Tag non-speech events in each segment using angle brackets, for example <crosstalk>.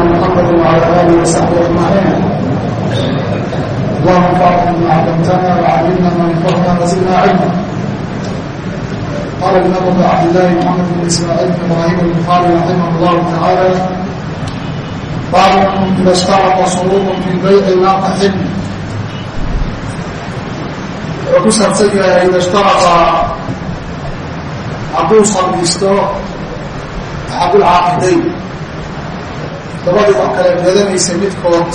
محمد وعلى اله وصحبه اجمعين اللهم انفعنا بما علمتنا وعلمنا ما ينفعنا وزدنا علما قال الامام ابو عبد الله محمد بن اسماعيل بن ابراهيم البخاري رحمه الله تعالى باب اذا اشترط شروط في البيع لا تحل wuxuu ku saabsan yahay ida ishtarata hadduu saldhisto axadulcaaqidayn labadii wax kale gadanaysa midkood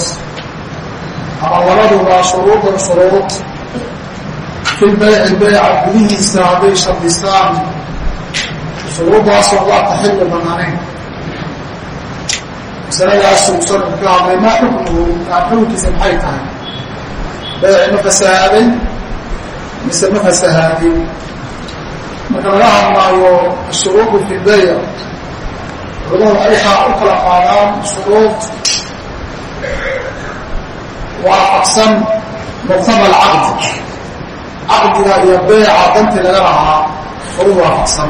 ama labaduba shuruudan shuruud. Fi lbayci beyca gudihiisa hadday shardistaan shuruuddaasoo laa taxilu banaanayn masaladaasuu musanifku ka hadlay maa xukmuhu xukunkiisa maxay tahay? Beyci ma fasahaaday mise ma fasahaadin marka laga hadlaayo ashuruudu fi lbayc culamadu waxay u kala qaadaan shuruud waafaqsan muqtaba alcaqdi caqdiga iyo beyca dantii laga lahaa shuruud waafaqsan.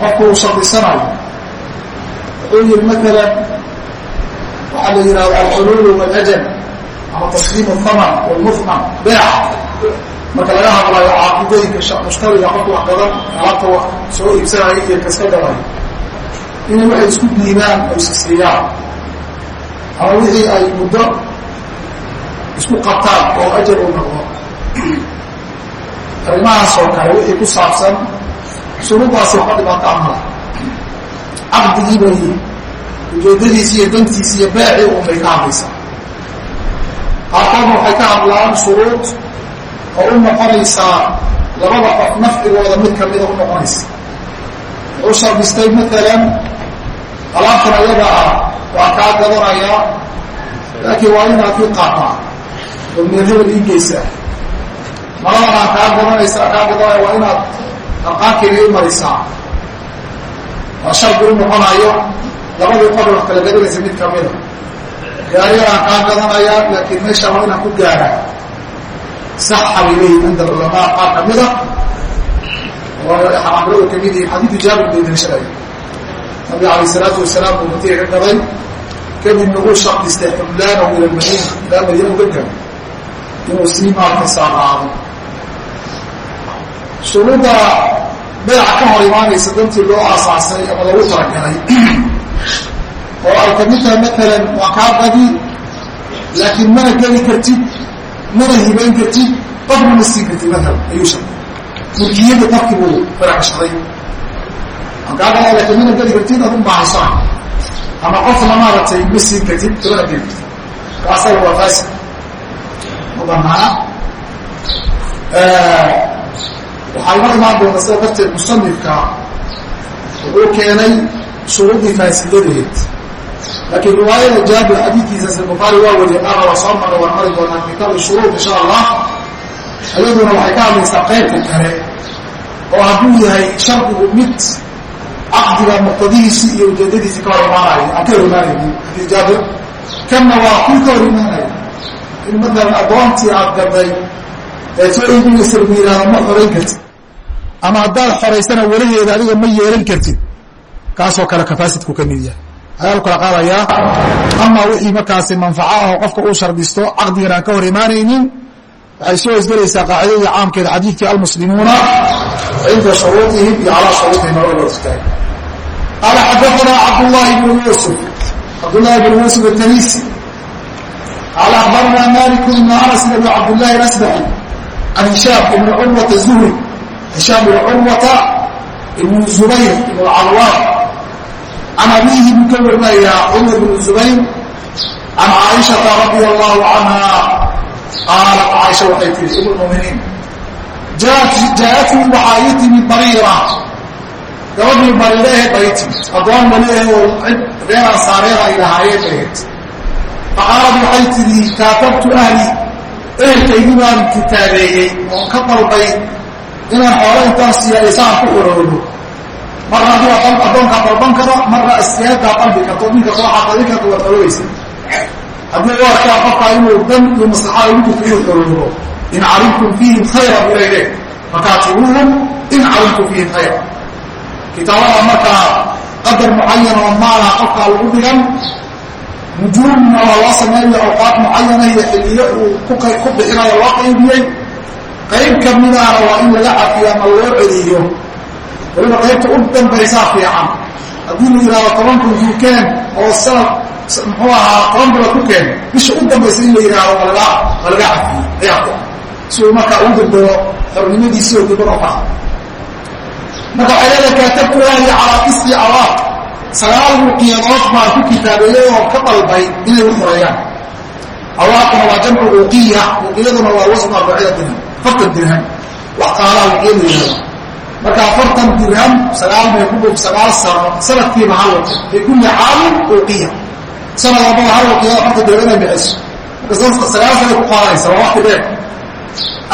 Qofku uu shardisanayo wuxuu yihi maalan waxaa la yihahda alxuluulu walajal ama tasliim thaman walmuhman beyc marka laga hadlayo caaqidooyinka mushtariga qofku wax gadan alaabta soo iibsanaya iyo kaska gadayo inay waxay isku diibaan oo isisiiyaan ama wixii ay muddo isku qabtaan oo ajar u noqdo. Arrimahaas oo kale wixii ku saabsan shuruudaasi ka dhibaato amala caqdigii bay ujeedadiisi iyo dantiisi iyo beecii un bay ka hadlaysaa. Qaarkoodna waxay ka hadlaan shuruud oo u noqonaysaa labada qof nafcigooda mid kamida u noqonaysa wuxuu shardistay maalan alaabtan ayaga ah waa kaa gadanayaa laakiin waa inaad ii qaataa oo meel hebel ii geysaa maladan aan kaa gadanaysaa kaa gadanaya waa inaad arqaankeyga ii marisaa waa shardi u noqonayo labadii qof wax kala gadanaysa mid kamida gaariyadaan kaa gadanayaa laakiin meeshaan waa inaan ku gaaraa bay leeyihiin cinda alculamaa qaar kamida xanaanbiladu ka mid yihiin xadiidu jaabir bay daliishanaya nabiga alayh isalaatu wasalaam uu matiga ka gaday kadibna uu shardistay xublaanahu ila lmadiina ilaa madiina uga garo inuu sii maarka saaqaado shuruudda beeca ka hor imaanaysa dantii loo aasaasay ama lagu talagalay oo ay ka mid tahay maalan waa kaa badi laakiin mana geli kartid mana hibayn kartid qofna ma siin kartid maalan ayuu sharday mulkiyadda qofkii buu faracashaday ankaagala laakiin mana geli kartid adun baahaysaa ama qofna maaragtay ma siin kartid kamana geli kartid kaasaga waa fasid ma banaana waxaa inoo imaan doonta sida darteed musanifka wuxuu keenay shuruudii faasidadeed laakiin riwaayada jaabir xadiidkiisa bukhaari waa wariye qaara waa soo mara waan mari doonaa kitaab shuruud insha allah iyaduna waxay ka hadlaysaa qaybka kale oo hadduu yahay shardigu mid caqdiga muqtadihiisi iyo ujeedadiisi ka hor imaanayo. Aan ka hor imaanaynin xadiid jaabir? Kanna waa kii ka hor imaanaya in matalan addoontii aad gaday ee soo iibinaysa lagu yidhahdo ma xorayn kartid. Ama haddaad xoraysana welaheeda adiga ma yeelan kartid. Kaasoo kale kafaasidku ka mid yahay. Ayaa kala qaadayaa? Amaa wixii markaasi manfaco ah oo qofka uu shardisto caqdigan aan ka hor imaanaynin waxay soo isgelaysaa qaacidadii caamkeeda xadiidkii almuslimuuna. Cinda shuruuطihim iyo calaa shuruuطihim aoataa qaala xadaanaa cabdullahi bn yuusuf. Cabdullahi bn yuusuf atanisi qaala akhbaranaa malik ibn anas ibn cabdillahi alasbaxi can hishaam ibn curwata zuhri hishaam ibn curwata ibn zubayr ibn cadwaan can abiihi buu ka warinayaa cumar bn zubayr can caaishata radia allahu canha qaalat caaisha waxay tihi um muminiin jaaatnii waxaa ii timid bariira gabadhii bariirahe bay timid addoon maliahe oo cid reer ansaareeda ay lahaayeen ahayd faqaalad waxay tidhi kaatabtu ahli ehelkaygii baan kitaabeeyey oon ka dalbay inaan xoolo intaan siiya isaan ku uroobo marna adiga addoonkaa dalban karo marna istiaadaa qalbi karto ninka soo xaqadin karta waad xoroobaysa haddii u arkaa qofkaa inuu dan iyo maslaxada ugu jirto inuu xoroobo in calimtum fiihim khayra bulayde fakaatibuuhum in calimtum fiihim khayra. Kitaabada markaa qadar mucayan oo maalaha qofkaa lagu dhigan nujuumna waa loo sameeya awqaad mucayana iyo xiliyo uu ku bixinayo loo qaybiyey qayb kamidahana waa in laga cafiyo ama loo celiyo. Waliba qaybta u dambaysaa fiican. Haddii la yidhahdo toban kun kukeen oo sanad muxuu ahaa toban bilood ku keen bisha u dambaysa in la yidhaahdo ma laga ma laga cafiyo ayaa ku si uu markaa ugu dambeo xornimadiisii oo dibad ofa marka waxay leedahay kaatabtu ahli calaa tisci awaaq sagaal ruqiyadood baa ku kitaabeeyey oo ka dalbay inay u xoreeyaan awaaquna waa jamcu ruqiya ruqiyaduna waa wasnu arbacida dirham. Afartan dirham. Wax qaalaha ruqiyadu yihahda marka afartan dirham sagaal bay ku dhuf sagaal sano sanadkiiba hal fii kulli caamin ruqiya sanad walbaba hal waqiyada afartan dirham inay bixiso sagaal sanay ku qaadanaysa waa waqti dheer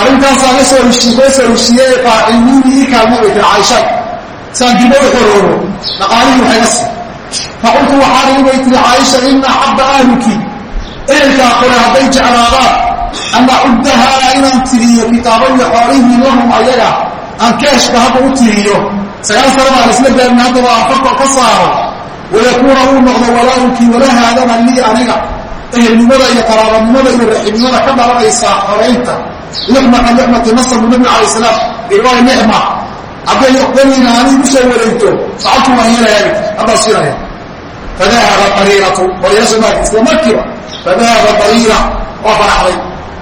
arrintaasaa la soo heshii loo soo heshiiyey faaciliini ii kaalma bay tiri caaisha. Saan dibba u xoroobo dhaqaalihii waxay la sii. Faqultu waxaan ii bay tiri caaisha ina xabba ahluki ehelkaa qore hadday jeclaadaan an acuddahaa inaan tiriyo kitaabayo xoolihii lahum ayaga aan keeshka hadda u tiriyo. Sagaal sana baan isla gaarna haddaba aan ka saaro wayakuuna uu noqdo walaaluki walahaadana lii aniga ehelnimada iyo qaraabanimada iyo raxibnimada ka dhalanaysa xoraynta nicmaka nicmati nasabu nabi alay salaam riwaaya nicma hadday daniina anigu soo wareegto facaltu waan yeelaya haddaan siinaya fadahaba bariiratu bariira somaali isla markiiba fadahaba bariira waa faraxday.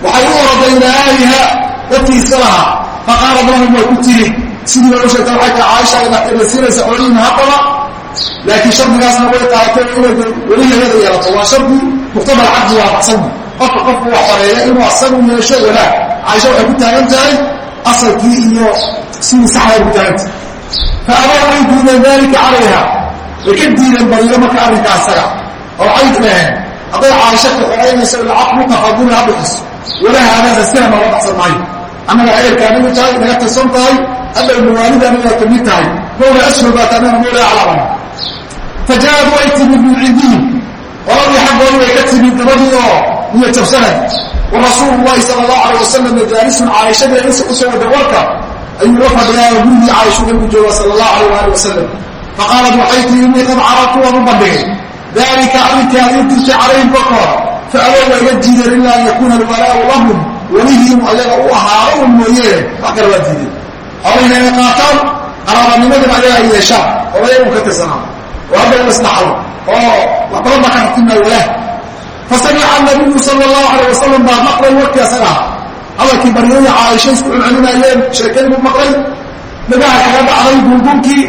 Waxay u oroday ilaa ahliha dadkiisa lahaa faqaalad lahum way ku tiri. Sidii bay u sheegtay waxay tahay caaisha ina siinaysa xoolihiina haddaba laakiin shardigaasna way tahatay inay welihayada yeelato waa shardi muqtabal cabdi waafaqsanyi qofka qofku wax xoreeya inuu asagu yeesho walaag caaisha waxay ku taagan tahay asalkii iyo sidii saxday ku taagantah fa abaa way diideen dalika calayha way ka diideen bariiro marka arrinka asaga oo waxay dhaheen hadday caaisha ka xoreynayso lacag mutafadili ha bixiso walahaadaas askana nooga baxsan maayo annaga eerka anigu tahay naga tirsan tahay hadhow mawaalida aniga ka mid tahay mawla ashhur baa taanana mawla aclaman fajaad way timid min cindihim qoladii xaggoodii bay ka timid gabadhii oo iyo jabsanay wa rasuulu llahi sala allahu alayh wasalam jaalisun caaishadii insa u soo wada warka ayuu la fadhiyaa gurigii caaishu nabigu jooga sala allahu alayh waali wasalam faqaalat waxay tii innii qad carabtu waan u bandhigay dalika ii tirtay calayhim korkooda fa abow waa iga diideen ilaa an yakuuna alwalaau lahum welihiim ayaga u ahaado un mooyee wax kale waa diideen xoolihina inay qaataan qaraabanimadina ayaga ay yeeshaan oo ayagu ka tirsanaa hadda u isdhaxlo oo wax badan baa ka raftimaa walaah fasamica nabiyu sal lahu alay wasalam baa maqlay warkii asaga aha hadalkii baryaya caaisha isku celcelinayeen sheekadii buu maqlay dhagaha kaga dhacday gulgulkii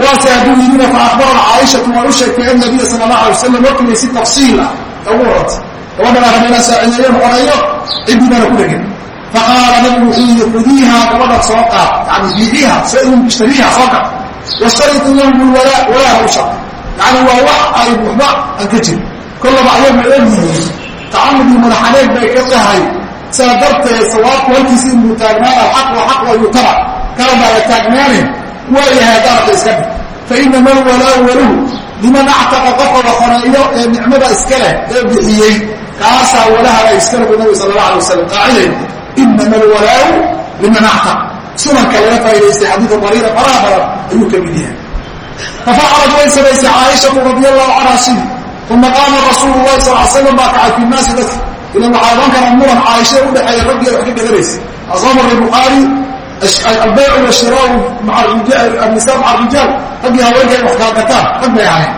waase hadduu yidina fa akbarat caaishatu waa u sheegtay annabiya sala allah alay wasalam warkiibay si tafsiil ah ugu warantay gabadha baa rabeenaa saacideeyo xoreeyo ciddii baana ku dhegin faqaala nabigu wuxuu yidhi kudiiha gabadha soo qaad yani biiciha soo ishtariiha soo qaad washtariti lahum lwalaa walaaha u shar yani aan ka jirin kollaba ayagu ogyihiin tacamudii madaxaneeg bay ka tahay saa darteed sawaabku halkiisi inuu taagnaana xaq wa xaq wa yutaba kala baala taagnaanin iska dhig fa inama alwalaau waluhu liman actaqa qofka la xoreeyo ee nicmada iska ee bixiyey kaasaa walahaba iskale bu nabi sala allah alay wasalam qaaciday inama alwalaau liman actaq sunanka laga faa'idaystay xadiida bariira faraha badan ayuu ka mid yahay. Fafacalad way samaysay caaishatu radi allahu canha sidii uma qaama rasuulu lahi sal slam baa kacay fi naasi dadka ilan waxaa ohan karaa muran caaisha udhexeeya raggiia wax ka gadanaysa asoo maray bukhaari albaycu washiraau maa nisa maca rijaal raggii haweenka ay wax kala gataan rag bay ahayn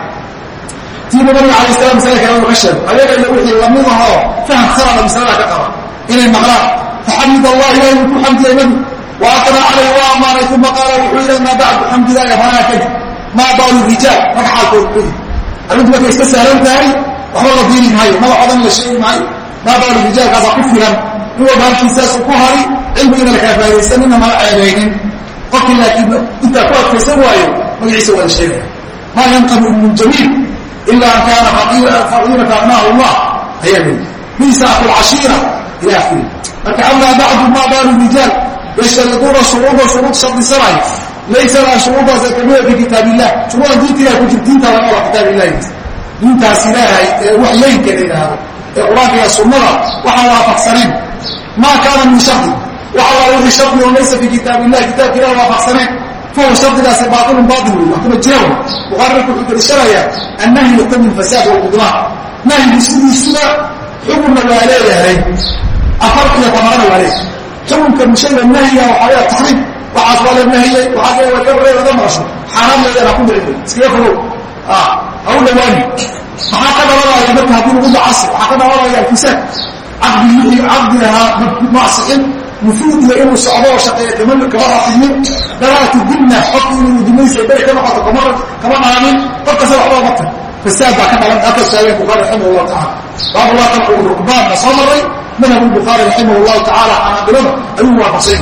tiiba nabiga alay salam masale kale uu ka sheego ayaga iyo wixii la mid ahoo faham khalada masalada ka qaba inay maqlaan faxamid allah ilahi wuu ku xamdiyay nabi wa atna calayh waa ammaanay uma qaala wuxuu yidhi amaa bacdu xamdilahi fanaa kadib maa baalu rijaal rag xaalkood kudi arrintu markay iska sahlan tahay waxba la diini maayo magacodan la sheegi maayo maa baalu rijaalkaasa ku filan in walba halkiisaasu ku hari cilmigina la kala faa'idaysanina mala ceebaynin qofkii laakiin intaa ku adkaysan waayo magaciisa waa la sheegaya maa yanqamu min jamiil ila an kaana faqiirata abnaahu llah ayaa lii miisaaku lcashiira ila yashtariduuna shuruuda shuruud shardisanay laysa laa shuruudaas kamida fi kitaab illah shuruudan diintiilah ku jir diinta laga wada kitaab ilahi diintaas ilaahay ee waxyeynka la yidhaahdo ee qur'aanka iyo sunnada waxaan waafaqsanayn maa kaana min shardi waxa waa wixii shardi oo laysa fi kitaab illah kitaabka ilah waafaqsanayn fahuwa shardigaasi baailun baail wey waxkuma jira buhaari marka wuxuu daliishanayaa annahyu yaqtadi lfasaad walbudlaan nahyigu sidiisuba xukunna waa leeyahay afar iyo tobanana waa leeyahay xukunka shayga nahyiga waxaa leeyahay taxriim waxaas waa la nahiyey waxaas wada maqasho xaaraam leeyahay ha ku dhici iskaga fogow ha u dhawaani maxaa ka dhalanaya marka haddii lagu dacasi waxaa ka dhalanaya alfisaad. Caqdigii caqdi ahaa macsixin iyo inuu socdo oo shaqeeya kama rafiyin dalaati dimna qofki inuu dimaysa beri ka noqoto kama dhaamin qof kasta waxba ma tar fasaad baa ka dhalan. Halkaas taageen bukhaari raximah allahu tacala baabu laa tanqu rukbaanna soo maray madhabu bukhaari raximah allahu tacala xanaabilada ayuu waafaqsay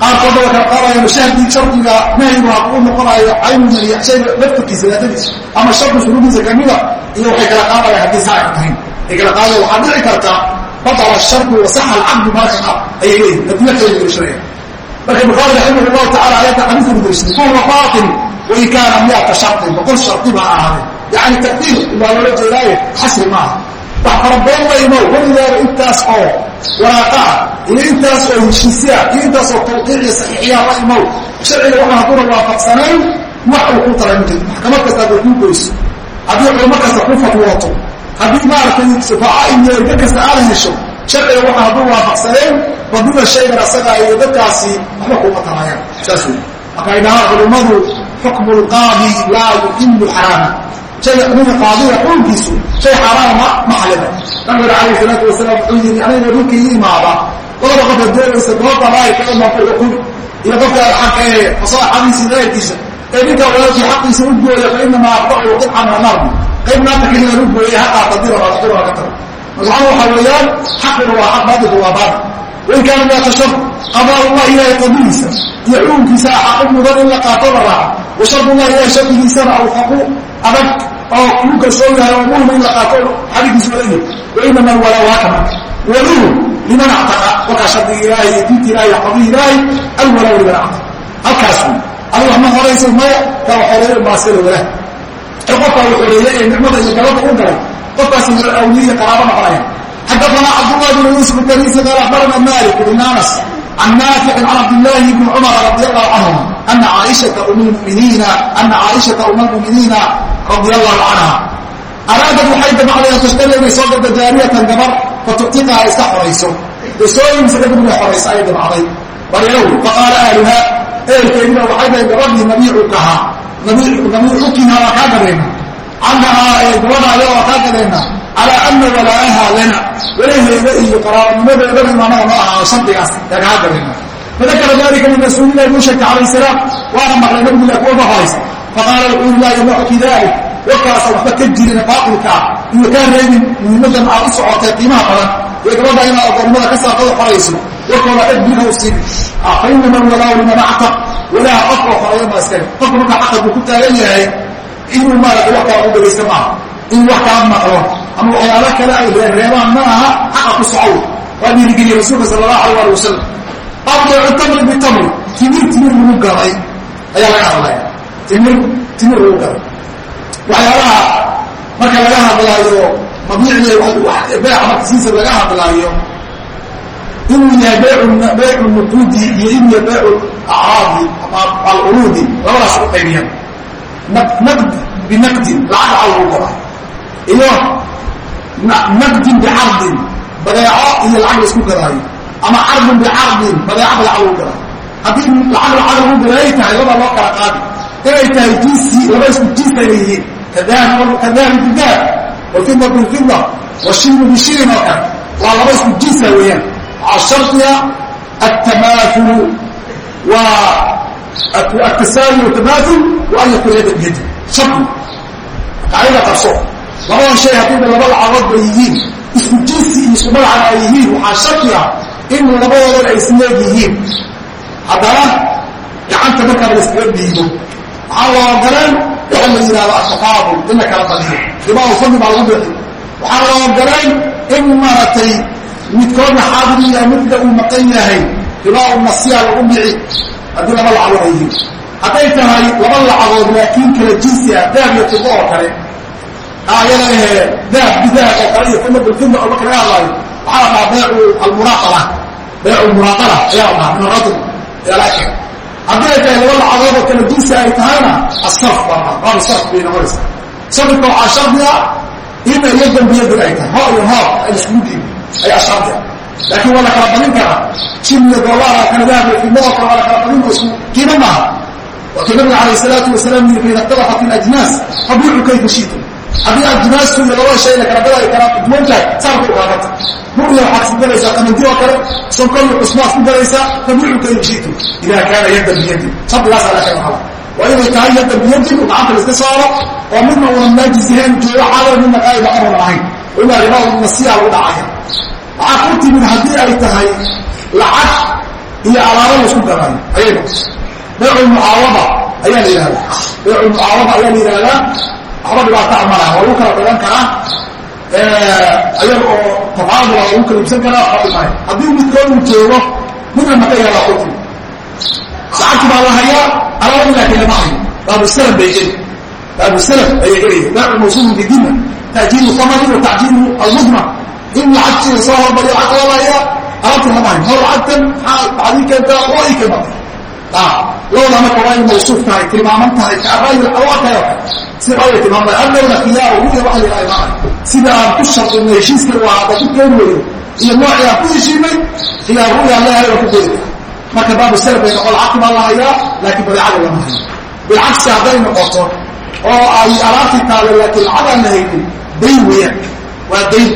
qaarkoodna kala qaadayaan shahdi shardiga nahyigu ha kuu noqonayo caynu maniya shayga laftarkiisa daatadiisa ama shardi shuruudiisa kamida iyo waxay kala qaadayaan haddii saaic tahayn ay kala qaadayan waxaa dhici karta batala shardu wasaxa alcabdu markan ah ayay leeyihiin adila kale daliishanaya marka bukhaari raximah allahu tacala ayadda xadiiska ku daliishaday fahuwa baatil wain kaana miata shardin boqol shardi baa ahaaday yacni taqdiir baa loola jeedaaye xasri maaha wax farabadan wayno weligaaba intaas oo waraaqaa iyo intaas oo heshiisyaa iyo intaas oo tawqiiciya saxiixiyaa la imow. Sharciga waxa haduuna waafaqsanayn wax uu ku taray mujid maxkamad kasta kuu goyso. Haddii culamo kasta ku fatwooto haddii maaragtay sufaaca iyo erga kasta aada hesho sharciga waxa hadduu waafaqsanayn badida shaygan asaga iyo dadkaasi waxba kuma tarayaan saas wey marka ay dhahaan culummadu xukmu lqaadi laa yuxilu xaraama shayga ninka qaadiga xukunkiisu shay xaaraama ma xalida. Nabiga calayhi salaatu wasalaam wuxuu yidhi aniga ninkii ii imaada. Labada qof adoonaysa goobta laayka imaanku xukun iyo qofka xaqa ee fasaaxadiisa reerkiisa ee ninka walaalkii xaqiisa u gooya fa inamaa aqdacu qidcan min anarbi qayb naarta keliyan u gooyay ha qaata dira dira ka tago. Marka waxaa weeyaan xaquna waa xaq baadilku waa baadil wain kaana miata shar qadaa ullahi ilahay qadihiisa iyo xukunkiisa xaqu mudan in la qaato la raaco. Wa shardullahi ilahay shardigiisana awfaqu adag oo lagu kalsoon yahay oo muhima in la qaato xadiikiisu walayay wainama alwalaa waa kama waluhu liman actaqa. Kolkaa shardigii ilaahay iyo diinta ilahay iyo xobihii ilaahay alwalaa liman actaqa halkaas wey adigu ama horaysa maya kaa waxoreeyo maasela walaah. Ee qofkaa waxoreeye ee nicmada iyo galada u galay qofkaas awliye iyo qaraabo noqonaya xadaana cabdullahi bn yuusuf bariisi qaal axbarana malik bn anas can naaficin can cabdillahi bni cumar radi allahu canhuma ana caaishata um muminiina ana caaishata uma lmuminiina radi الlahu canha araadad waxay damacday an tashtari inay soo gadda jaariyatan gabar fatuctiqaha iska xorayso. Dee soo imisa kadib inay xorayso ayay damacday. Baryaw faqaala ahluha ehelkeediba waxay dahay gabadhii nabiicukahaa nabiicukiha waa kaa gadayna cannahaa ee gabadha aya waa kaa gadayna calaa ana walaaha lana. Walaheeda iyo qaraabanimadeedana imaanaha noo ahaa shardigaas ee kaa gadayna fadakara dalika min rasuulilahi sheegtay calayh salaam waana maqlay nabigilah kuwa bahoraysa faqaala wuxuu laa yamnacuki dalik warkaasa waxba ka jirin baatilka ah iyo kaa reebin muhiimadan aad u socotay qiimaha badan ee gabadha inaad adoonnimada ka saartada xorayso warkooda dheg biha u siin fa inama alwalaa liman actaq walaaha qofka xoreeya ma iskale qofka markaa xaqad buu ku taagan yahay inuu maarata wax kaa u dhagaysta maaha in wax kaa maqlo ama waxyaalo kale ay reereebaan ma aha xaqa ku socow waa dhiirigeliye rasuulka sala allahu alay ali wasalam abdeecu tamri bitamri timir timir lagu gaday ayaa laga hadlaya timir timir lagu gaday waxyaalaha marka laga hadlaayo mabiicda beeca markasiisa laga hadlaayo inuu yahay beycu nuquudi iyo inuu yahay beycu acraadi ama alcuruudi labadaas u qaybiyaan. Naqd binaqdin lacag cal lagu gada iyo naqdin bicardin badeeco iyo lacag la gadaayo. Ama cardin bicardin badeeco badeeco lagu gadaayo haddii lacag lacag lagu gadaayay tahay labaa loo kala qaadi inay tahay jinsi laba isku jinsa inay yihiin kadahabi bidaab walfida bilfida washilbu bishirin oo kale waa laba isku jinsa weeyaan waxaa shardiga atamaaulu waa atasaawur watamaaul wa an yakuuna yadan biyadi shardiga qaacida qabso labadan shay haddayba laba lacadood bay yihiin isku jinsi iyo isku magacana ay yihiin waxaa shardi ah in labadoodan ay isleeg yihiin haddana gacanta markaaba la iskaga dhiibo waxaa loo ogoleen waxa la yidhahdo ataqaabul in la kala badiyo ribaa fadli baa lagu bixi waxaa loo ogoleen in maaragtay midkoodna xaadir yahay midka uu maqan yahay ribaa u lagu dhici haddii laba lacagood ay yihiin. Hadday tahay laba lacagood laakiin kala jinsi ah daab iyo fido oo kale. Aayada ahee daab bidaab oo kale iyo fida bilfida oo marka laga waxaa la dhahaa beecu almuraaqala beecu muraaqala ayaa la dhahaa min aradl ayaa laga keen haddii ay tahay laba kala jinsi ay tahayna asarf baa baabu sarf bay noqonaysaa sarifka waxaa shardi ah in iyo dambiyadin ay tahay. Ho iyo hoo ay iskugu dhiibi ayaa shardi ah. Laakiin waa la kala badin karaa. Jin iyo doolaara kala dahab iyo fidmo oo kale waa la kala badin oo isku maaha. Wakii nabiga calayh salaatu wasalaam yiri faida ikhtalafat ilajnaas fabiicu kayfa shiitum haddii ajnaastu iyo labada shay la kala duwan tahay saarka ugaagata ru'ya waxaad isku galaysaa qamadi oo kale sonkol iyo cusbaad ku galaysaa fabiicu kayfa shiitum idaa kaana yadan biyadin. Shardigaasaa la kala hala waa inay tahay yadan biyadin uu gacanta la iska saaro oo midna uunan naajis ahayn joogo xaadir midna qaa'ida amunan ahayn oo ilaa ribaa nasiya lagu dhacaya waxaa ku timid haddii ay tahay lacag iyo alaabo la isku gadaayo ayay noqoto baycu mucaawada ayaa la yihahdaa baycu mucaawada ayaa la yihahdaa waxba dhibaata malaha waa lagu kala gadan karaa ayaga oo tafaadula lagu kala ibsan karaa waxba dhimaya haddii midkood uu joogo midna maka ku timid lacagti baa la hayaa alaabadii laakiin lama hayo baabusalam bay geli baabusalam ayay gelaya baycu mawsuulun bidima taajiilu samani wa tacjiilu almudman in lacagtii la soo hormariyo lacagta la hayaa alaabta lama hayo hor lacagtan maxaa bacdii keentaa oo ii keemata lowda marka waa in mawsuuf tahay tilmaaman tahay kaaraay awaakayo si ay tilmaamay allowna khiyaaru ruya waxa la imaanay sida aan ku shartino heshiiska waa hada ku keeni weyo iyo noocii aan ku heshiinay khiyaar ruya leeyahay waa ku keeni kara marka baabu salaf bay noqon lacagti baa la hayaa laakiin badeecada lama hayo bilcagsi hadday noqoto oo ay alaabtii taalo laakiin lacag aan la haynin dayn weeyaan waa dayn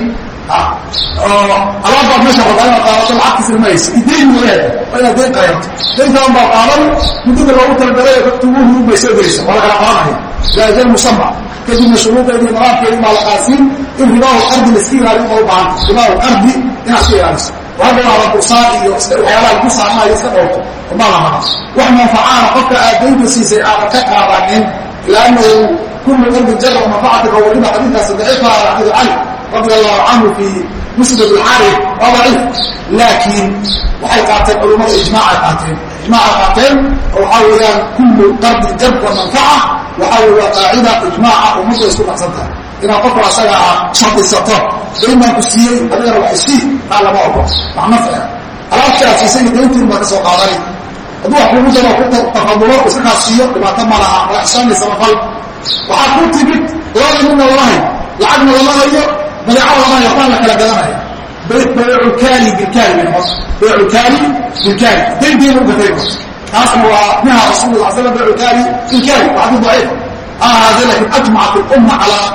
alaabbaad meesha rabaa inaad qaadato lacagtiisna ma hayso idayn mooyaane waa inaad dayn qayato dayntaan baa qaadan muddada loogu talagalay faktubuuhu bay soo gelaysa waa la kala qabanaya biajal musama kadibna shuruudeedi iyo nadaamkeedi baa la qaasiin in ribaahu qardi laiska ilaaliyo uma u baahanta ribaahu qardi inaad iska ilaaliso hadda waa la dursaan iyo waxyaalaha lagu saamayo iska dhowrto uma la mara wax manfacaana qofka aad daynta siisay aadan ka qaadanin laannahu kullu qardi jara manfacatiga waliba xadiidkaasi daciifa xadiidu cali radi allahu canhu fi musnad alxaarif waa daciif. Laakiin waxay qaateen culummada ijmaacay qaateen. Ijmaacay qaateen oo waxaa weeyaan kullu qardi jar wa manfaca waxaa wey waa qaacida ijmaaca ummadda isku dhaqsan tahay inaad qofka asaga ah shardisato dayn baan ku siiyey adigana wax isii taa lama ogo. Wax nafciga alaabtii aad siisay dayntiin baa ka soo qaadanay hadduu wax kugu jaro ku tafadulo iska kaas siiyo dhibaato ma laha waa ixsaanay samafal waxaa ku timid labada midna lama hayo lacagna lama hayo badeeco lama hayo baan la kala gadanaya. Baycu kaali bilkaali bay noqoto baycu kaali bilkaali dayntiina u gatay noqoto taasna waa naha rasul la slam baycu kaali bilkaali waa xadiis daciif ahaade laakiin ajmacat ilumma calaa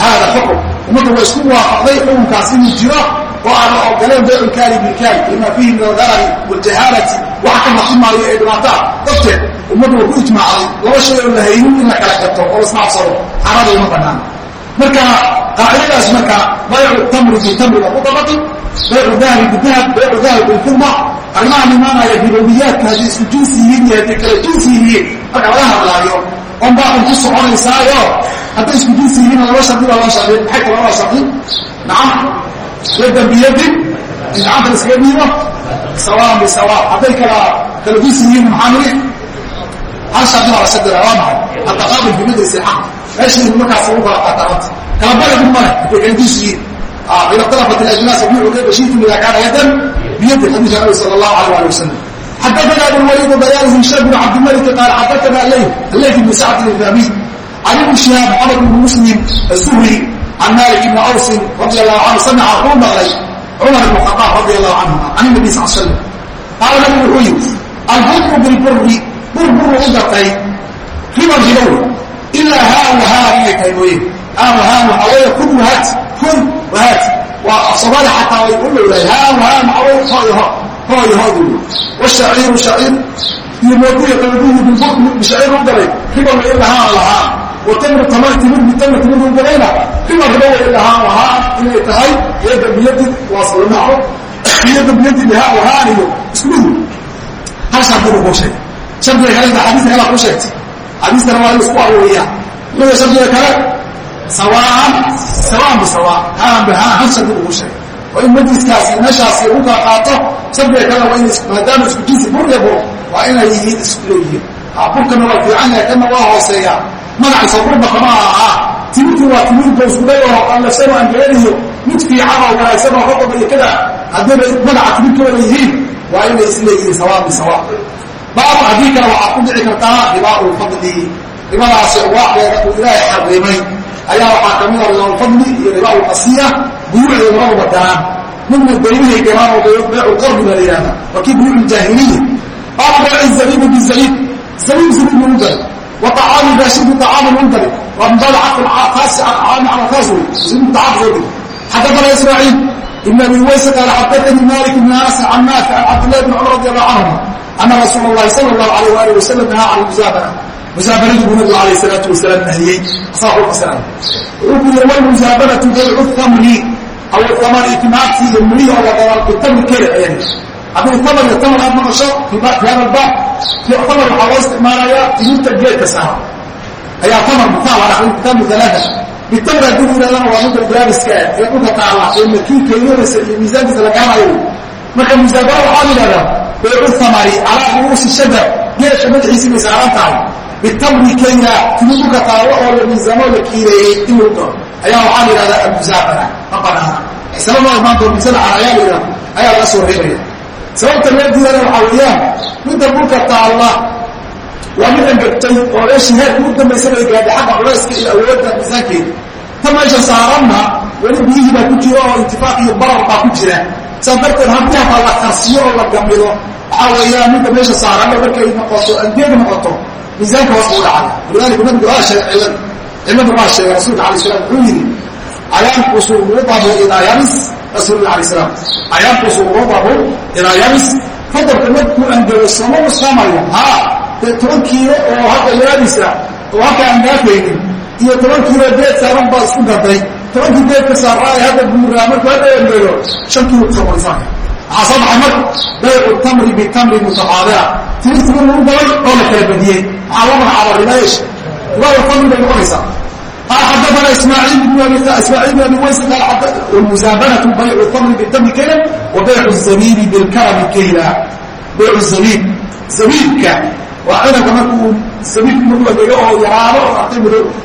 hada xukm ummadda waa isku waafaqday xukunkaas inuu jiro oo aan la ogoleen baycu kaali bilkaali lima fiihi min algarari waljahaalati waxa ka maqimaayo ee dhibaataa darteed ummadda waa ku ijmaacday. Laba shay oo la haynin in la kala gato oo isnacabsado xarada uma banaan marka qaacidadaas marka baycu tamri bitamri baa ku dabaqi baycu dahabi bidahab baycu dahabi bilfidma arrimaha imaanaya ribowiyaadka hadday isku jinsi yihiin iyo hadday kala jinsi yihiin marka laga hadlaayo. On baa un ku soconaysaayo. Hadday isku jinsi yihiin laba shardi baa loo shardi maxay kala laba shardi nacam. Yadan biyadin in gacanta iskaga dhiibo. Sawaan bisawaa hadday kala kala jinsi yihiin maxaa niri hal shardi baa la shardira waa maxay? Ataqaabil fi midri silxaq meeshii markaas lagu kala qataranta kala baradu male way kala diisiyiin ah, ida talafat ajnaas biuka bashiitum ida kaana yadan biyadi xadiis nabi sal allahu alay ali wasalam xadaana abulwaliid dayaani hishaam bn cabdimalik qaal xadaana lay aleyf bn sacd ilami can ibni shihaab moxamed bn muslim azuhri can malik ibni awsin radi allahu canhu samica wuxuu maqlay cumar ibn khaaab radi allahu canhuma can inabi sal slam qaala nabigu wuxuu yidhi alburu bilburi burburu u gatay riban hilow ilaa haan wahaan inay tahay mooye haan wahaan waxaa kun wahaat kun wahaat waa afsomaalia xataa way u dhowdahay haan wahaan waxaa weye hooyaho hooyahooduu washaciiru shaciir iyo mooguya qabaduhu binfurmi bishaciir u galay ribana in lahaan lahaan tamarti mid bitamra timid u galayna riba ribawa in lahaan inay tahay iyo dambiyadi waa salamaco iyo dambiyadi bihaan wahaan iyo isku midu hal shardi kuu sheegay shardiga kalenta xadiiska kalaa kuu sheegtay xadiistana waa in isku aruuriyaa mida shardiga kale sawaan sawaan bisawaa haanba haan hal shardi ugu sheeg oo in majliskaasi meeshaasi ugu kala qaato shardiga kale waa ina maadaama isku jinsi bur iyo bur waa inay yihiin isku leeyihiin burkana waa fiican yahay kana waa hooseeyaa magaciisa burba kama ahaa timitu waa timid bawskuday oo allafsan oo angeganayo mid fiican oo wanaagsan oo rodoba iyo kada haddiiba magaca timidkooda yihiin waa inay isleeyihiin sawaan bisawa baabu haddii kale waxaad ku dhici kartaa ribaau lfadli ribadaasi waaxdeeda uu ilaahay xarimay ayaa waxaa kamida ribaulfadli iyo riba lqasiya buyuucda labaduba galaan midna daynihay galaan oo beecu qorbi baa la yihahda waa kii buyuuc jaahiliya. Baabu beeci zabiibi bizabiib zabiib. Zabiib lagu galo wa acaami raashin biacaami lagu gali waa min baabi caql khaasi caami cala khaas wey zabiib tacaam soo geli xadathana ismaaciil. Ibn abi uways qaala xadathanii malik ibn anas can naafic can cabdillahi bn cumar radi allahu canhuma ana rasuula allahi sala allahu alayh waali wasalam nahaa can musaabana musaabanadii buu nabigu alayh salaatu wasalaam nahiyey asaa ku wuxuu ku yiri walmusaabanatu baycu thamri aw thamari timaartii iyo oo la dabal bitamri keli ayaa haddii tamar tamar aad maqasho fi tamar waxaa loo isticmaalayaa timirta geedka saara ayaa tamar mitaal ah kitaabku talaata bitamr haddii la yidhahdana waa midda jaabiska ee dhulka taala ee makiinka iyo miisaankiisa la gaanayo marka musaabana waxaa la yidhahdaa baycu thamari calaa ru'uusi shajar geedka madaxiisi bay saaran tahay. Bitamri kenya timi dhulka taalo oo la miisaamo la kiileeyey in lagu galo ayaa waxaa la yidhahdaa almusaabana ma banaana sababaa maanta misala carayaa la yidhahdo ayaa laga soo reebaya. Sababta loo diidana waxaa weeyaan midda dhulka taalla waa mid angegtay oo meeshii heerka u dambaysan ay gaadhay xagga culayska iyo awoodda miisaankeeda ta meesha saaranna weli biyihii baa ku jira oo intifaaq iyo barar baa ku jira saas darteed hataa la karsiyo oo la gamido waxaa weeyaan midda meesha saaranna markay noqoto angeeg noqoto miisaanka hoos uu dhacay. Walidaalika nabigu waa sheegay cilada ciladu waa sheegay rasuulka alay slam wuxuu yidhi ayaanqusu rudabu idaa yamis rasuulullah alay slam ayaanqusu rudabu idaa yamis fadalka markuu angego sooma usaamayo haa dee toban kiilo oo hadda yaabisa oo halka aan daafaynin iyo toban kiilo geed saaran baa isku gaday tobankii deedka saaraaye hadda buuraa markuu hadda emeeyo shankiibu ku soo qorisaanka waxaa soo baxay marka baycu tamri bitamri mutaqaabila timirtiba lagu galay oo la kala badiyey. Maxaa lagu magacaaba ribayesh ribaaya tamri bay noqonaysaa qaal xadana ismaaciil bn ismaaciil bn abi ways qaal almusaabanatu baycu tamri bitamri kelan wa baycu zabiibi bilkarami kela baycu zabiib. Zabiibka waa cinabka markuu zabiibku markuu adego oo yaraado oo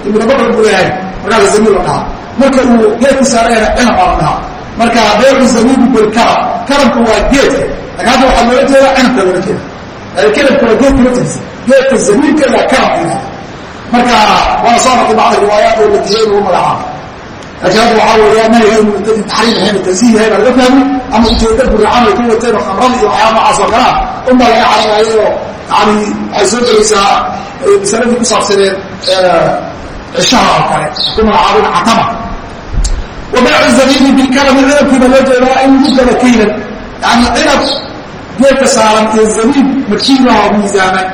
timiraba badan buu leeyahay. Markaasa zabiib la dhahaa marka uu geedka saarayana cinab baa la dhahaa marka beycu zabiibi bilkaram karamka waa geedka laakiin hadda waxaa loola jeeda cinabka loola jeeda kelabka waa geedka laftiisa geedka zabiibka ayaa karam yihahda marka waa soo martay bacda riwaayaat oo diiyey lagu magacaabo laakiin hadda waxaa weeyaa nahiga inuu dadi taxriim ahayn tansiih yahay baa laga fahmi ama ujeeda guricaan ay ku wateen oo khamrada iyo waxyaaba noocaas oo kalea unbaa laga cararaayay oo yani waxay soo gelaysaa masaladii ku saabsaneed cishaha oo kale. Ku magacaabin catama wamaacu zabiibi bilkalami cinabkiibaa loo jeedaa in musdaba kaylan yani cinab geedka saaran iyo zabiib marjiilaho miisaamay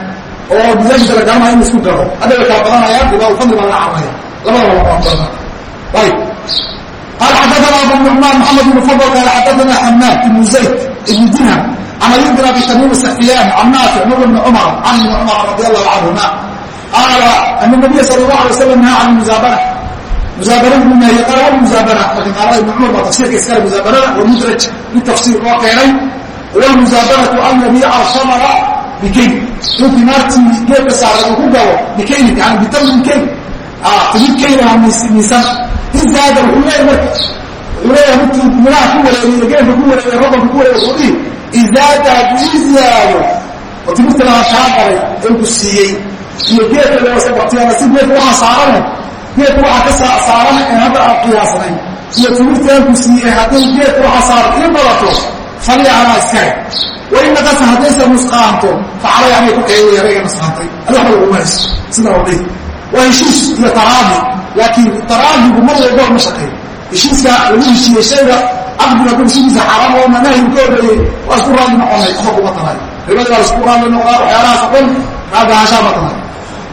oo miisaankiisa la garanaya in isku daro hadda way kala badanayaan ibaa fadli baa laga carnaya labadaba la qabandoona ayb qaala xadaana abu nucmaan maxamed ibnu fadl qaala xadaana xamaad ibnu zayd ibnu dinham can ali bin abi tamiim safiyan can naafic mur bni cumar can ibni cumar radi allahu canhuma qaala ana nabiya sala allah alay waslam nahaa can musaabana musaabaradu mima yaqaan al musaabara laakiin qaalada ibn cumar baa tafsiirka iskale musaabarada wa mudraj bitafsiir oo keenay walmusaabaratu alladii alsamara bikayn in timaartii geedka saaran uu ku galo bikayni yani bitamrin kayn timid kaynaa miisan in zaada wuxuu leeyahay marka wuxuu leeyahay midkii minaha ku wareegay geenka ku wareegay robanka ku wareegay wuxuu dhihi izaada haduu zaado oo timirta laga kaa qalay ee ku siiyey iyo geedka loosa baktiyaana si geedka waxa saarane geedka waxaa ka saaran ee hadda aan qiyaasnay iyo timirta aan ku siiyey haddii geedka waxaa saaran ii badato faliya anaa iskale wain naqasa haddaysa nusqaanto facalay anay ku kacay yarayga nusqaantay. Adi waxba laguma hayso sida wadhay waa heshiis iyo taraadi. Laakiin taraadigu mar walba ma shaqeeyo. Heshiiska lagu heshiiyey shayga caqdiga kursigiisa xaaraam oo manaahigu ka horreeyey waa isku raali noqonay waxba kuma tahay ribada waa isku raali noqdaa waxyaalahaas oo dhan raadahashaa ma tahay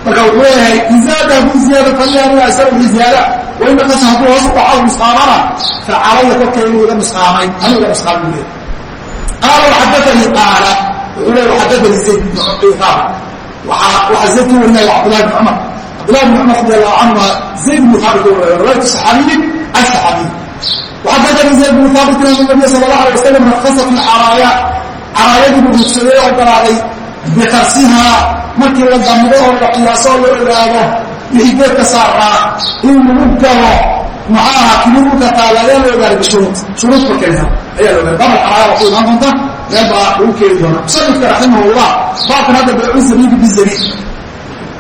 marka wuxuu leeyahay izaada hadduu ziyaada talyaaniga isaga ziyaada. Wa in naqasa hadduu hoos uqaca nusqaamana fa calaya korkay inuu iga nusqaamayn anu iga nusqaam buu leeyahay. Qaala xaddaanii qaala wuxuu leeyahy waxaddaanii zayd bn qaab waxaa waxaa zayd ka warinaya cabdullahi bn cumar. Cabdullahi bn cumar radi allahu canhuma zayd bn qaab ka warinaya riwaayatu saxaabiyin an saxaabiyin وxaddaanii zayd bn thaabit an nabiya sala allah alay wasalam naqasa fi caraaya caraayadii buu rugsaday ogolaaday bikarsihaa markii la damido oo la qiyaaso la ogaado wixii geedka saarnaa in lagu galo maxaaha kimirulka taala ayaa la ogaada bishuruud shuruud bakeliha ayaa la ogaada baab alxalaala waxay imaan doonta meel baa lagu keeni doona musanifka raximahullah baabkan hadda baycu zabiibi bizabiib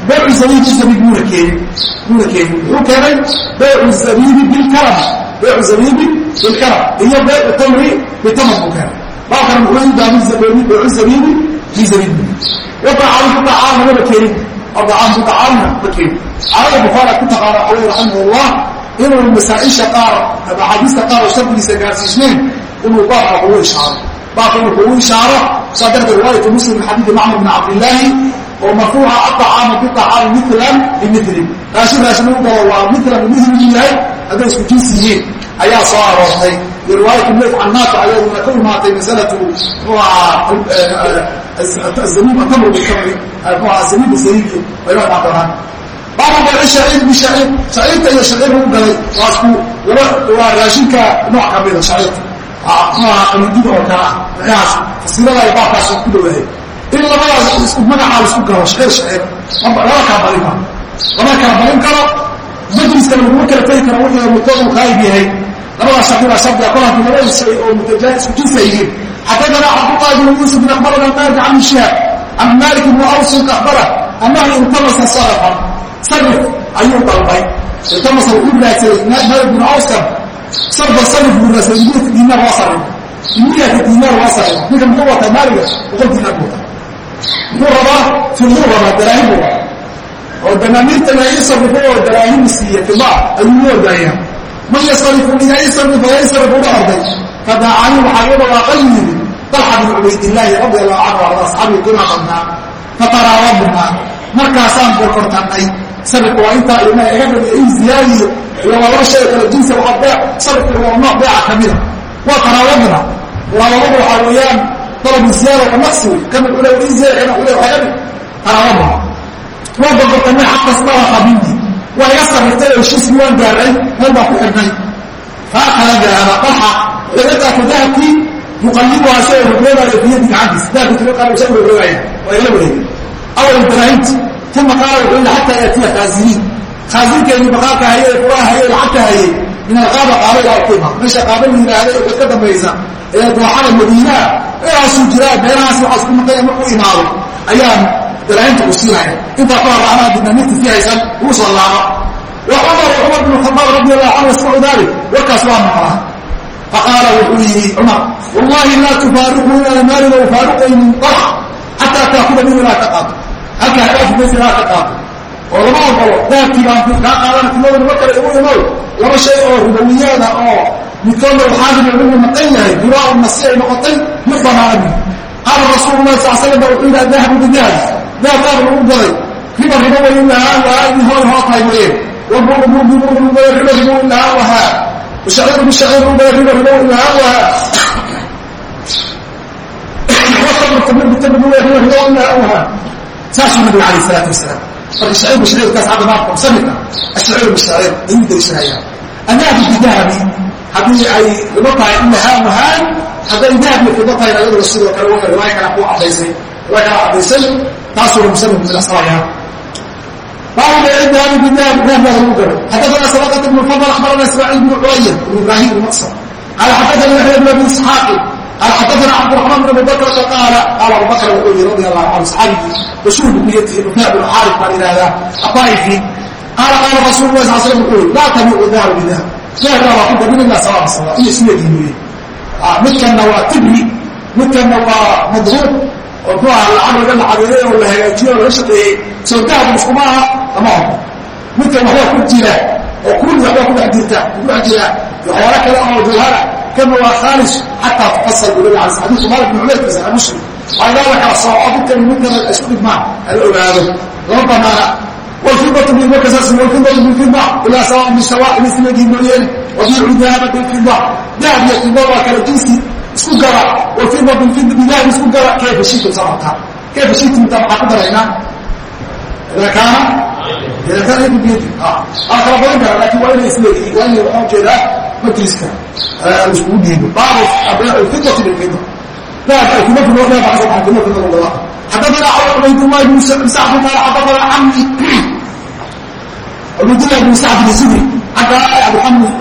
baycu zabiibi bizabiib muuna keeni muuna keeni. Wuxuu keenay baycu zabiibi bilkaram baycu zabiibi bilkaram iyo baycu tamri bitamar buu keenay. Baabkan wuxuu u baabi zabiibi baycu zabiibi bizabiib wadacaam ku dacaam maba keenin dacaam ku dacaamna ma keenin calada bukhaari ku taqaana caley raximahullah inuu masaaisha qaar ama axaadiista qaar oo shardigiisa gaarsiisneen inuu baabka kugu ishaaro baabka inuu kugu ishaaro saa darteed riwaayatu muslim xadiidi macmar bn cabdillaahi oo marfuuca aطacaama biطacaami milan bimilin raashin raashin lagu galo waa milan bimilin yahay hadday isku jinsi yihiin ayaa soo aroortay iyo riwaayatu leyf can naafic ayaduna ka imaatay masalatu zabiib atamr bitamri zabiib zabiib bay la imaan doonaan baabu bayci shaciir bishaciir shaciirta iyo shaciir lagu galay waa isku laba waa raashinka nooc kamida shaciirta maaha qamidida oo kale ah micnahaas fasiilada ay baabkaas ku dhowahay in labadaas isku magacaa isku galo shaciir shaciir lama kala balin karo lama kala balin karo majliska laguma kala tegi karo wixii mutadu qaayib yahay labadaas shardi baa shardiga qolanki labada shay oo mutajaa isku jinsa yihiin xadadana cabdullahi bn yuusuf bin akhbarana malik can shihaab can malik bni awsin akhbara annahu intamasa sarafan sarif ayuu dalbay intamasa wuxuu raadsaday malik bn awsan sarfa sarif buu raadsaday milka diinaar waa sarif milka diinaar waa sarif ninka muxuu wataa maaliga boqol diinaar buu wataa muxuu rabaa filuu rabaa daraahim buu rabaa oo danaaniirta la ii sarifo oo daraahim siiya fila ayuu u odaaya man yasarifu iga isarif yaysarif uga orday fadaacani waxaa iga dhawaaqay yidhi dalxa bin cubaydillaahi radi allahu canhu arda asxaabiga qiima badnaa fataraawadnaa markaasaan borkortannay sarifka waa intaa ilmaha iga dhaliya in ziyaadiyo iyo waa laba shay kala jinsa waa beec sarifka waa nooc beeca kamida waa taraawadna muraawabada waxaa weeyaan dalabu ziyaada wa naqsi. Wey kana ule in ziyaada kana ule waxaa dhami taraawadna waa borkortannay xataa sdalaqa minni waa iga sarriftay oo heshiiskii waan gaaray meel baa ku xidhnay faakala dahaba dalxa wuxuu iga qaatay dahabkii yuqallibuhaa si ay rogroogaayo biyadi gacantiisa dahabkii tuga qaada sa rogroogaya waa igala wareegay. Awal daraahimti uma qaala wuxuu yidhi xataa yaatiya khaaziniin khaazinkeedii baqaalka haye ee furaha haye ee lacagta hayey min alqaaba qaaba ilaa imaado meesha qaaba la yidhaahda ee ka dambaysa ee dooxada madiinaha meelaasuu jiraa meelahaas waxaas ku maqaya markuu imaado ayaan daraahimta uu siinaya intaa ku harraacnaa dinamirta sii haysan uu soo laabo. Wa cumar cumar bn khadaab radi allahu canhu yasmacu dalik warkaas waa maqlaa. Faqaala wuxuu yidhi cumar wallahi laa tufaariqu inaana maalina ufaariqaynin dalx xataa taakuda min ilaa ka qaato halkaa hadaafmaysa ilaa ka qaato oo lama ogolo dahabkii baan kaa qaadana timadana ma kale igu imow. Laba shay oo rubawiyaada oo midkoodna waxaadina ugu maqan yahay riwaa nasi ay noqotay mid banaana qaala rasuulu lahi sal slam ba wuxuu yidhi adahabu bidahabi dahab qaar lagu gaday riba riba way ilahaa waa in hoy hoo tahay wayeen wabubububububuga riba riba ilahaa wahaa shaciir bishaciir uga riba riba ilahaa wahaa saasuu nabiga alayh salaatu wasalaam marka shaciir bishacirkaas hadda maafka musanifka ashaciir bishacir ayuu daysanayaan adahabu bidahabi haddii ay ribo tahay ilahaa wahaan hadday dahab iyo fido tahay ayaduna sidoo kale waa riwaaya kale ku cadaysay riwaaya kale cadaysay taasuuna musanaf bilasraariha baabu baycidaan bidaab naafdaas lagu garay xaddaana sadaqat ibnu fadl akhbarana ismaaciil bnu culaya ibnu ibraahim ibnu maqsad qala xaddaana yaxya ibnu abi isxaaqi qala xaddaana cabdiraxmaan bn abubakr qaala qaala abubakr wuxuu yihi radi allahu canhu saxaabigii bashuur biniyatihi nufaa bnu xaarif baan ihahdaa adaa'ifi qaala qaala rasuulu lahi sal slam wuxuu yihi laa tabiicu dahaba bidahab dahabkaa waa ku badin ilaa sawaab sawa iyo isuyadii mooye midkanna waa tibri midkanna waa madruub oo muxuaha lacag laga lacageeyey oo la hagaajiyo oo laga shaqeeyey soo dahab iskuma aha lama ogo midkan waxbaa ku jira oo kulli waxbaa ku dhex jirta ku dhex jira waxyaala kale oo jawhara kana waa khaalis xataa tufasal buu nabi alay xadiisu malik bin culayr fi saxiix muslim waa ilaa la kala sooco midkan midkan isku dhigmaan hala ogaado lama banaana والفضة بالمكسس والفضة بالفضة إلى سواء من سواء مثل جيمولين وبيع الذهب بالفضة ذهب يفضة وكلا جنسي اسكو قرأ والفضة بالفضة بذهب اسكو قرأ كيف شيء صارتها كيف شيء تنتبع قدر هنا إذا كان إذا كان يكون بيدي آه آخر بيدي لكن وين يسلي وين يروحون كذا مجلسك المسؤول بيده بعض أبناء الفضة بالفضة لا الفضة بالفضة بعض الحكومة في الله حدثنا عبيد الله بن سعد قال حدثنا عمي عبد الله بن سعد بن زهري xagga abdixamid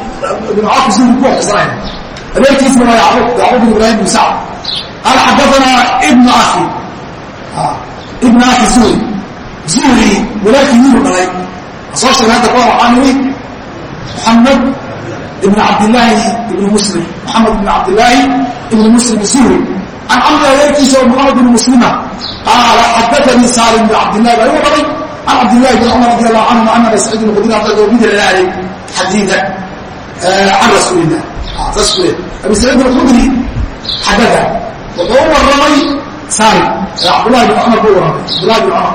bin caaf zuhri ku waxsanaya adeerkiisna waa yacquub yacquub bin ibrahim bin sacd. Qaala xadathana ibnu akhi. Ibnu akhi zuhri. Zuhri walaalkii wiilu dhalay. Soo sheegay hadda kahor waxaa niri muxamed ibn cabdillaahi ibn muslim. Muxamed ibn cabdillaahi ibn muslim zuhri. Can camri adeerkiisa oo muxamed ibn muslima qaala xadaanii saalim bin cabdillahi baa igu dhalay. Can cabdillahi bin cumar radi allahu canhuma ana aba saciid alkhudri hadda bidilaahay xadiida can rasuulillah saas ku abi saciid alkhudri xadada wuxuu u warramay saalim cabdullahi bin cumar buu warramay. Cabdullahi bin cumar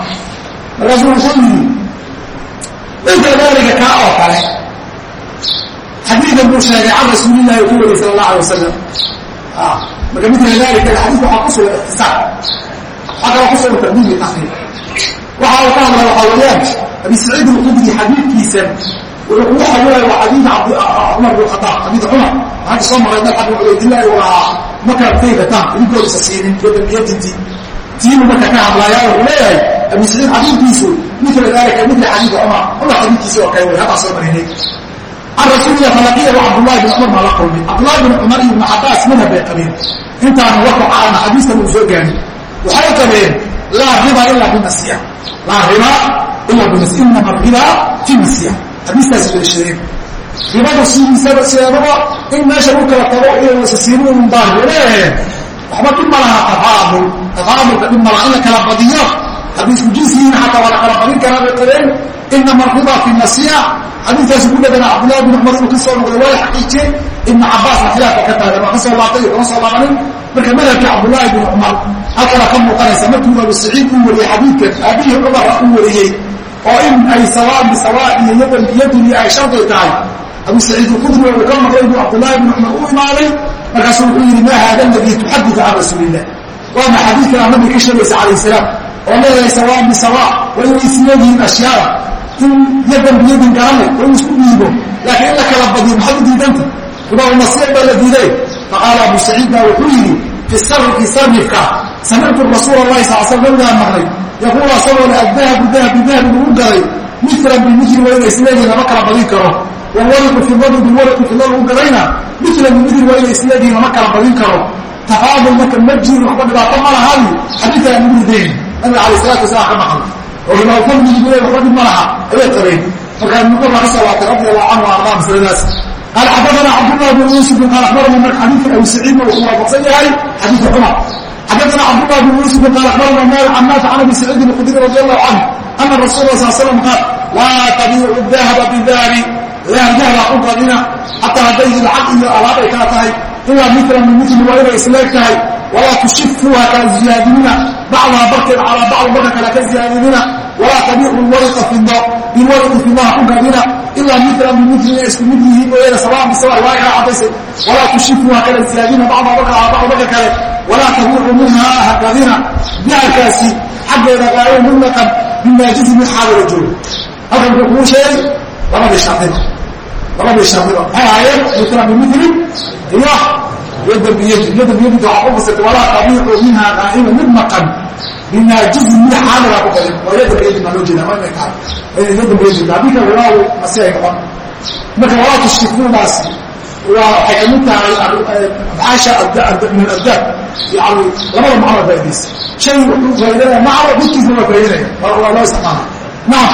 markaasuu wuxuu yidhi inta daalika kaa oo kale xadiidan buu sheegay can rasuulillahi ku wariy sala allah alay wasalam marka midla dalika xadiidka waxaa kusugan ikhtisaar. Waxaa kaloo kusugan taqdiimi takriir waxa uu ka hadlay waxaa weeyaan abi saciid alqudri xadiidkiisan wuxuu kugu xawilaya waa xadiid cumar bin khataab xadiid cumar waxaan soo maray dad xabi cubaydillahi uu lahaa markaad kaygataan idinkooda isa siinin wadamiyadintii tiinu marka ka hadlaya wuxuu leeyahay abi saciid xadiidkiisu mila dalika mila xadiida cumar cumar xadiidkiisi oo kale wey haddaa soo marinay can rasuulilah falaqiyahu cabdullahi bin cumar maa la kulmi cabdullahi bin cumar iyo ibnu cabaas madhab bay qabeen intaana warka caana xadiistan uu soo gaari waxay qabeen laa riba ilaa binasiya laa riba ilaa binas inama riba fi nasiya xadiistaasi bay sheegeen ribada sidiisaba sideedaba in meesha lagu kala tago iyo wasasiinuun baan leeheen waxba dhib ma laha tafaadul tafaadulka dhib malaha in la kala badiyo. Haddii isku jinsiyiin xataa waa la kala badin karaa bay qabeen inama riba fi nasiya xadiikaasi ku dhegana cabdullahi bin cumar inuu ka soo noqday waa la xaqiijiyey ibnu cabaasna khilaafka ka taagan waa ka soo laabtay kama soo laabanin marka madhabkii cabdullaahi bin cumar halkana ka muuqanaysa markii abu saciid uu wariyey xadiidkan aabihii cumara uu wariyey oo in ay sawaan bisawaa iyo yadan biyadin iyo ay sharday tahay. Abu saciid alqudri uu ka maqlay buu cabdullaahi bin cumar u imaaday markaasuu wuxuu yidhi maa haada aladii tuxadidu can rasuulillah? Waana xadiidkan nabiga ka sheegaysa calayh salaam? Oo leedahay sawaan bisawaa waa inay isleeyihiin ashyaada in yadan biyadin oo in isku dhiibo laakiin in la kala badiyo maxaad u diidanta ribaulnasiya baa la diiday. Faqaala abu saciid baa wuxuu yidhi fi sarifka samictu rasuul allahi sal sl nabigaa maqlay yaquul asagoo le adahabu dahabi dahabi lagu gaday milan bimili waa ina isleeyihin lama kala badin karo wlwariqu fidadu biwariqi fida lagu gadayna milan bimili waa ina isleeyihin lama kala badin karo tafaadul marka ma jirin waxba dhibaato ma lahayo xadiikaa nagu ridayn nabiga alayh salatu wasalaam ka maqlay oo ribaafalmigi waxba dhib ma laha ayay qabeen markaa nuqura ka soo laatay radi allahu canhu ardaa masaladaas qaal xadaana cabdullah bn yuusuf qaal abarana marka xadiidka abi saciidna wuxuu waafaqsan yahay xadiidka cumar xadaana cabdullah bn yuusuf qaal abarana maal can naafic can abi saciidin alkhudri radi allahu canhu ana rasul la sal slam qaal laa tabiicu dahaba bidahabi dahab dahaba u gadina xataa hadday lacag iyo alaab ay kaa tahay ilaa mitlan bimithli waa inay isleeg tahay walaa tushifuuha kala ziyaadinina bacdaha barkeed calaa bacd barka kale ka ziyaadinina walaa tabiicu lwariqa fido bilwariqi fidaha ku gadina ilaa mitlan bimithli inay isku mid yihiin mooyaane sabaan bisawa waa kaa cadaysay walaa tushifuuha kala ziyaadina bacdaha barka calaa bacd barka kale walaa tabiicu minha ha gadina dahabkaasi xaggeeda qaayo mutlaqan binaajizi mid xaadala joogo halkan wuxuu kuu sheegay labadii shardida labadii shardida maxay ahaayeen mitlan bimithli iyo yada biyadi yada biyadi waxaa ku fasirtay walaa tabiicu minha qaa'ima mid maqan binaajizi mid xaadala ku gadin waa yada biyadi baa loo jeeda waa inay tahay yada biyadi haddii kale walaahu masi ay noqon marka walaa tushrifuunaasi waa waxay ka mid tahay afcaasha min addaab yani labada macno faaidaysta shay wuxuu faa'idanaya macno midkiisa waa faa'idanaya waa loo isticmaala naam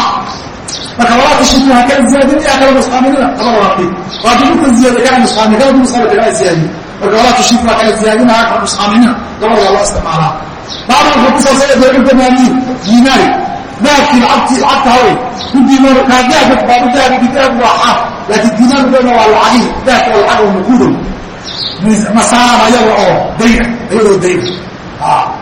marka walaa tushriku ha kala ziyaadin ya kala nusqaaminina labada waa qeyb waa dibinta ziyaada kana nusqaamin kala nusqaamin kala ziyaadin marka walaa tashiif waa kala siyaadinaha kala nusxaaminina labadaa loo isticmaalaa bacda wuxuu ku saabsan yahay baycu damaaniin diinaari. Dahabkii lacagtii lacagta hawey kudiimaanu kaa dahabka baabu dahabi bidahabu waa xar laakiin diinaaru dana waa lacagihi dahabka waa lacag oo nuquudow masaaraan ayaga oo dayna ayadoo dayna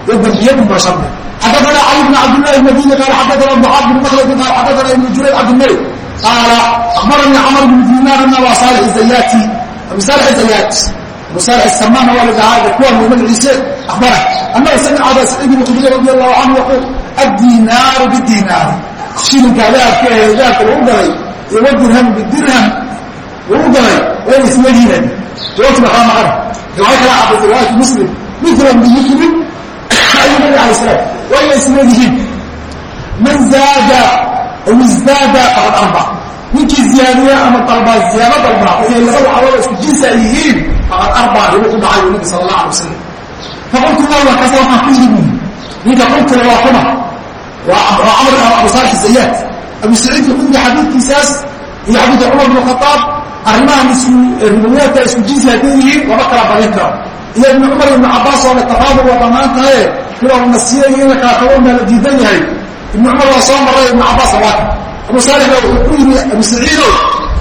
dad dambiyadun baa shardi xaddaana cali bn cabdillahi madini qaal xaddaana ducaad bn makhladi qaal xaddaana ibnu jurayd cabdilmalik qaala akhbaranii camar bnu diinaar anna waa saalix zayati abi saalix zayati amaan waa kuwa magaciise abara annaga samicaa ibn khudri radi allahu canhu yaquul addinaaru bidinaari. Shilinka dahabka dahabka lagu galay iyo wadirhamu bidirham lagu galay waa isla yihiin jawaabtuna kala maqan riwaaya kala cadday riwaayatu muslim. Mithlan bimithli ayuu nabi alay salaam waa ina isla yihiin man zaada aw izdaada faqad arba. Ninkii ziyaadiya ama dalbaa ziyaado dalbaa iyo laba waxadoba isku jinsa yihiin faqad arbaa ribo ku dhacay nabi sala allah alay wasalam faqultu lahu markaasa waxaan ku yidhi buyi ninka qultula waa kuma waa camr abu saalix zayaad abu saciid alkhudri xadiidkiisaas iyo xadiidka cumar bn khataab arrimahan isku ribowiyaadka isku jinsi hadday yihiin lama kala badin karo iyo ibnu cumar ibnu cabaas oo le tafaadul waa bannaan tahaye kuwa nasiya iyo in la kala tago maa la diidan yahay ibnu cumar waa soo maray ibnu cabaas waaka abu saalix baa wuxuu ku yidhi abu saciido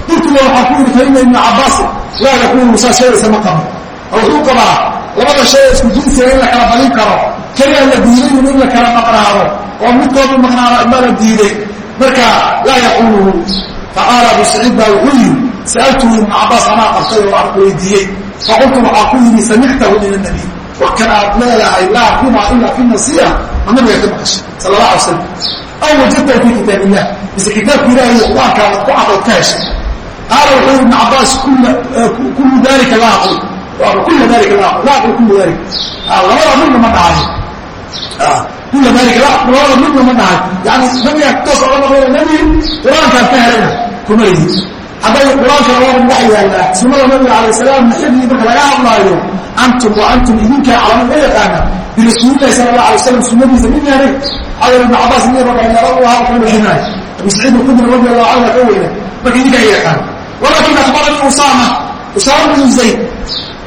qultula waxaa ku yidhi fa ina ibna cabaas laa yakuunu saa sheegaysa ma qabo. Oo wuxuu qabaa labada shay ee isku jinsiga in la kala badin karo. Keliya la diiday in la kala maqnaado oo midkoodu maqnaado ma la diiday. Marka laa yaquuluhu faqaala abu saciid baa wuxuu yidhi sa'altuhu ibnu cabaas anaa qabtay oo aan weydiiyey. Faqultu waxaa ku yidhi samictahu min annabiy wax kan aad leedahay laa riba ilaa fi nasiya ma nabiga ka maqashay sala allah alay slam aw wajadtahu fi kitaab illah mise kitaabka ilahi iyo qur'aanka aad ku cadaod ka heshay qaala wuxuu yidhi ibnu cabaas kullu dalika laa aqul kula dalika laa laa aqul kula dalik labada midna ma dhahayo kula dalika labada midna ma dhahayo yani nabiga toos oga noqdayna nabi qur'aankaan ka helayna kuma lihi hadday qur'aanka labada dhex yaallaa sunnada nabiga alayh salaam xilligii marka laga hadlaayo antum wa antum idinkaa calamu ma yaqaana birasuulillahi sala allah alay wasalam sunnadiisa min yahay xawal ibnu cabaas nin dhalinyaro u ahaa ka weynaay abu saciid alkhudri radi allahu canhu ka weyna marka idinkaa yaqaan walakin akhbarani usama. Usaama bnu zayd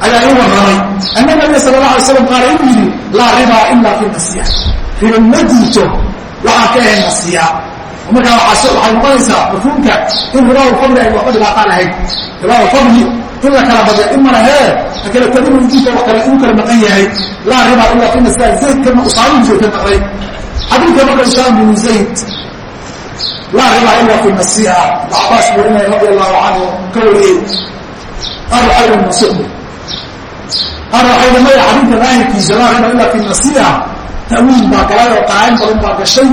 ayaa ii warramay. Ana nabiga sala allah alay slam qaala inuu yidhi laa ribaa ila fi nasiya. Riba ma jirto waxaan ka ahayn nasiya. Markaa waxay noqonaysaa mafhuumka in ribaulfadli ay waxba dhibaataa lahayd. Ribaulfadli in la kala badya in malahee akala tadinu diinka wax kale inuu kala maqan yahay. Laa ribaa ila fi nasiya zaydkana usaama bnu zayd ka naqday xadiidka marka usaama bnu zayd laa ribaa ila fi ibnu cabaas warinaya radi allahu canhu ka wariyey arxayda musuqmi arxayda maya xadiidka daahirkiisa riba ila fi nasiya tawiil baa galay oo qaain badan baa gashay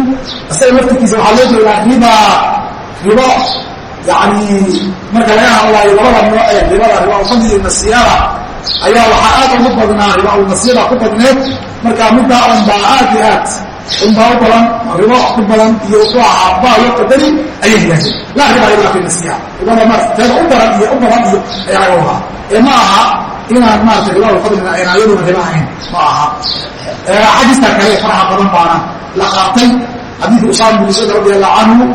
isaga laftirkiisa waxaa loo jeedaa riba ribo yani marka laga hadlaayo labada nooc ee ribada riba-ulfadli iyo nasiyada ayaa waxaa aad ugu badnaa riba-ulnasiyada ku badneed marka middaa un baa aad iyo aad unbaa u badan ribo ku badan iyo ku ahaa loo qadari ayay yidhahdeen laa riba ila fi nasiya ribada maarata teeda u badan iyo u badan iyo ayaa laga wadaa ee ma aha inaan maarata riba-ulfadlina ayna iyaduna riba ahayn ma aha xadiiskaa kale faraha badan baana la qaatay xadiidka usaama bin zayd radi allahu canhu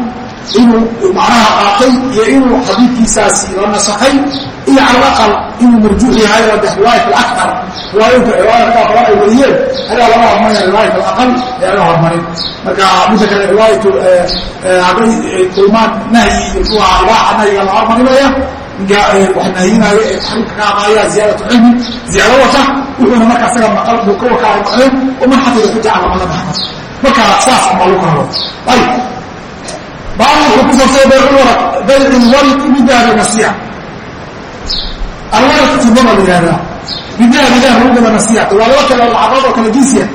inuu macnaha qaatay iyo inuu xadiidkiisaasi la nasakay iyo cala alaqal inuu marjuux yahay oo de riwaayat alaktar riwaayooyinka riwaayadka badan ay wariyeen ayaa laga hormarinaya riwaayat alaqal ayaa laga hormarin. Marka midda kale riwaayatu hadday kulmaan nahyi iyo ahaa ibaaxa nahyiga la hormarinaya wax nahyinaayo ee taxriimka ka hadlaaya ziyaadatu cilmi ziyaado wata wuxuuna marka asaga maqal buu ka wakaala maqleen uma xafida ku jacala mala maxmad marka saas ma lagu hado ayib baabu wuxuu ku saabsay bayculwaraq bayci lwarqi bidahabi nasiya alwaraq fidama la yihahdaa bidahabi dah lagu gada nasiyata waa laba kale lacagood oo kala jinsiya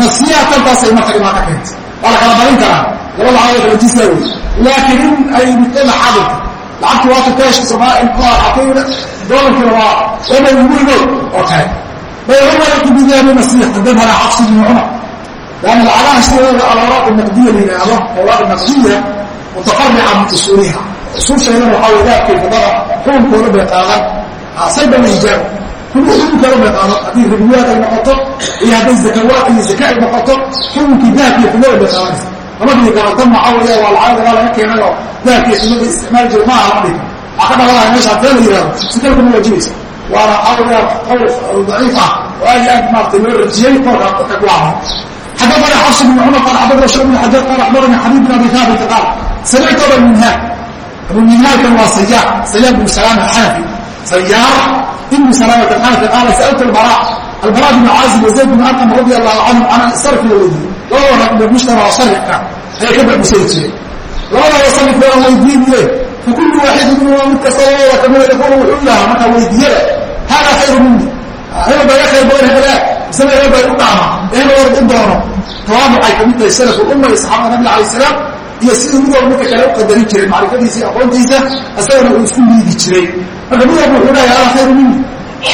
nasiyaatantaasay marka dhibaata keenta waa la kala badin karaa. Laba lacagood oo kala jinsiya wey. Laakiin in ay midada xadirka lacagti waata kaashka somaaliya doolarkina waa waba wurigood oo kale bayculwaraqi bidahabi nasiya qadamana xafsi bnu cumar an lacagaha sideeda alawraaq naqdiya layihaahdo awraaq naqdiya mutafarica min usuuliha usuulshaydana waxaa way daabkay fadada xukunkooda bay qaadan sayba wahijaab kulli xukunkooda bay qaadan haddii ribiyaad ay noqoto iyo hadday zakawaad iyo zaka ay noqoto xukunkii dahabkiiyo fadada bay qaadanaysa lama dhigi karo dan maxaa weeye waa lacag dagaa laga keenayoo dahabkiiyo sunnada isticmaali jira maaha ma dhigi waxaa ka dhaladaha meesha hadee la yihahdo sakalka ma waajibeysa waana xawlyaa qowl daciif ah oo aad iyo aad maaragtay loo rajiyey korka dadka ku ahaa xadana xafs bn cumar qaal xadana sha bn xajar qaal axbarana xabiib bn abi haabita qaal samictu abaminhaaj abuminhaajkan waa sayaar sayaar bnu salaam axanafi sayaar ibnu salaamata axanafi qaala sa'altu albara albara bn caazib wazayd bn arqam radi allahu canhu an sarfi weydiiy labada raqba mushtara oo sarifka ayay ka baxbusay jireen labadaba sarifka waa weydiinayeen fa kullu waaxidin minhuma mid kasta labada kamida yaquulu wuxuu yahaa markaa weydiiyada haadaa khayru mindi hebel baa iga khayr badan hebelaa mise hebel baa igu dhaama hebel u doono tawaamucay ka mid tahay salaf umma iyo saxaabada nabiga alayh salaam iyo sidii mid walba midka kale u qadarin jiray macrifadiisa iyo aqoontiisa isagana uu isku liidi jiray. Marka mid walba wuxuu dhahay ala khayru minni.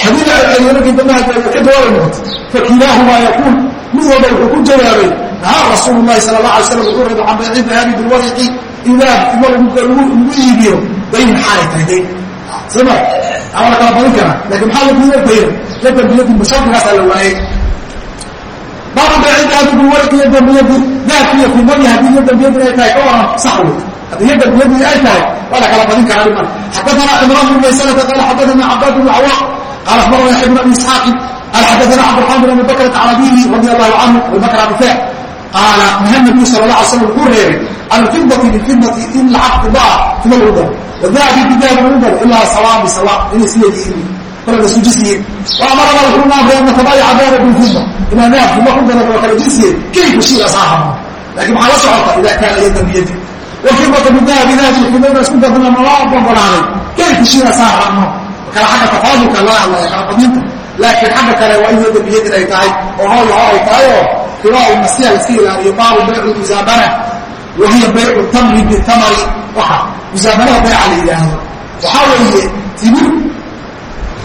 Haddii la celceliyo markii dambaha ka jawaabay noqoto fakilaahumaa yaquul mid walba wuxuu ku jawaabay nahaa rasuulu llahi sala allah alay slam wuxuu reebay can bayci dahabi bilwariqi idaab ima lagu iibiyo dayn xaalay tahay dayn soma ama la kala badin karaa laakiin maxaa la diiday dayna yadan biyadin mushardigaasaa la waayey baabu beeci dahabi biwarqi yadan biyadi dahabkiiyo fidadii haddii yadan biyadin ay tahay ka waran sax wey haddii yadan biyadin ay tahay waa la kala badin karaa dhiman xadathana cimraan bn maysalata qaala xadathana cabdaad bn cawaaq qaala akhbarana yaxya bn abi isxaaqin qaala xadathana cabdiraxmaan bn abi bakrata can abihi radi allahu canhu abubakr abifeec qaala naha nabiyu sala la alay slam wuxuu reebay can alfidati bilfidati in lacag fidaa fida lagu daro wadahabi bidahabi lagu daro ilaa sawaan bisawa inay sideediin kala la sujisiyin waamarana wuxuu naafay an natabaayaca daara bilfida inaa naaf fida ku daro waa kala shiigaas ha hamo laakiin maxaa la socota ida kaana yadan biyadi wafidata bidahabi dahabi fidada isku dartana nala ogolaaday kayfa shiigaas ha hamo kala xagga tafaadulka laga hadlaya kala badinta laakiin xagga kale waa in yadan biyadin ay tahay oo hooy hor ay tahay oo riwaa nasiha iska ilaaliyo baabu baycu musaabana wahiya baycu tamri bitamari waxa musaabanada bayca la yidhaahdo waxaa weeye timir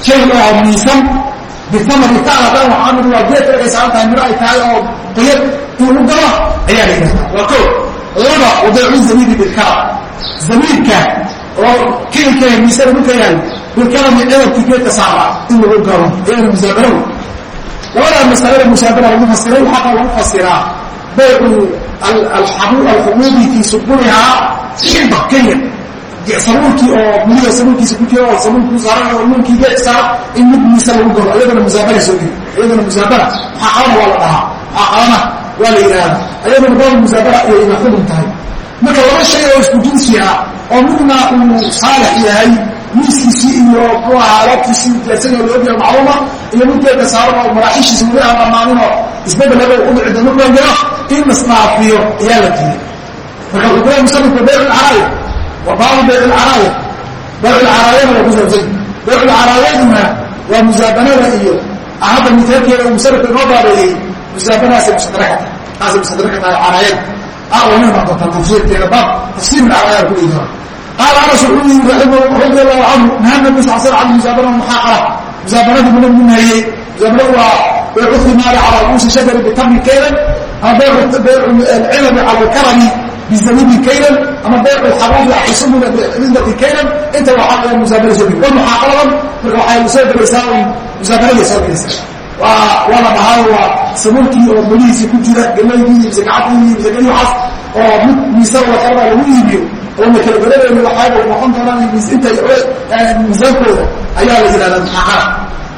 shay oo miisan bitamari taada waxaa waa geedka ay saaran tahay miro ay tahay oo qoyad in lagu galo ayaa la yidhahdaa waa ko laba wa baycu zamiiri bilkara zamiirka oo kiilka miisana dhulka yaal bilkarami cedabkii geedka saara in lagu galo ayana musaabana wey labadaa masalada mushaabada lagu fasiray waxaa kalo lagu fasiraa. Baycu alxumuudi fii subunihaa xilba kenya sabuulkii oo gudiga sabuulkiisa ku jira oo sabuulkuu saaran oo nuunkii geed saara in mid miisa lagu galo iyadana musaabana soo geli. Iyadana musaabana maxaa qalana waa la dhahaa? Maxaa qalana waa la yidhaahda iyadana baabu musaabana ayay ina xudun tahay. Marka laba shay oo isku jinsi ah oo midna uu saalix yahay miiskiisii iyo muxuu ahaa alaabtiisii diyaarsanyo la ogyahay macluuma iyo midkeeda saaran oo maraaxiishiisa weli aan dhammaaninoo isbeddel haba u dhici doono kulanjiro in lasnaafiyo ayaa la diiday. Marka wuxuu kuleeyahay musanifku bayc alcaraaya wa baabu bayc alcaraaya bayc alcaraayana waa ku saabsan bayc alcaraayaduna waa musaabanada iyo hadda miteelkeeda uu musanifku inoo baabeeyey musaabanaasay musadaraka taasay musadaraka tahay caraayada waa nin noqota tafsiirkeeda baab tafsiir alcaraaya ku dhihi doona. Qaal anas wuxuu yii radi allahu canhu naha nabi sal sl an musaabana muxaaqara musaabanadii bu nabigu nahiyey musaabanadu waa baycu thimaari cala ruusi shajari bitamri kaylan ama baycu cilmi cala lkarami bizabibi kaylan ama baycu xabuubi axisumuna bindati kaylan inta waxaa waya musaabana soo geli wa muxaaqaradan marka waxay soo gelaysaa un musaabanada soo gelaysaa. Waa waa la dhahaa waa sabuulkii oo melihiisii ku jira galaydii mise gacadii mise geli waxaas oo mid miisada lakalaba lagu iibiyo. Oona kala galadeeni waxaaba noqon doonaan inta miisaankooda ayaa la yidhahdaa muxaaqara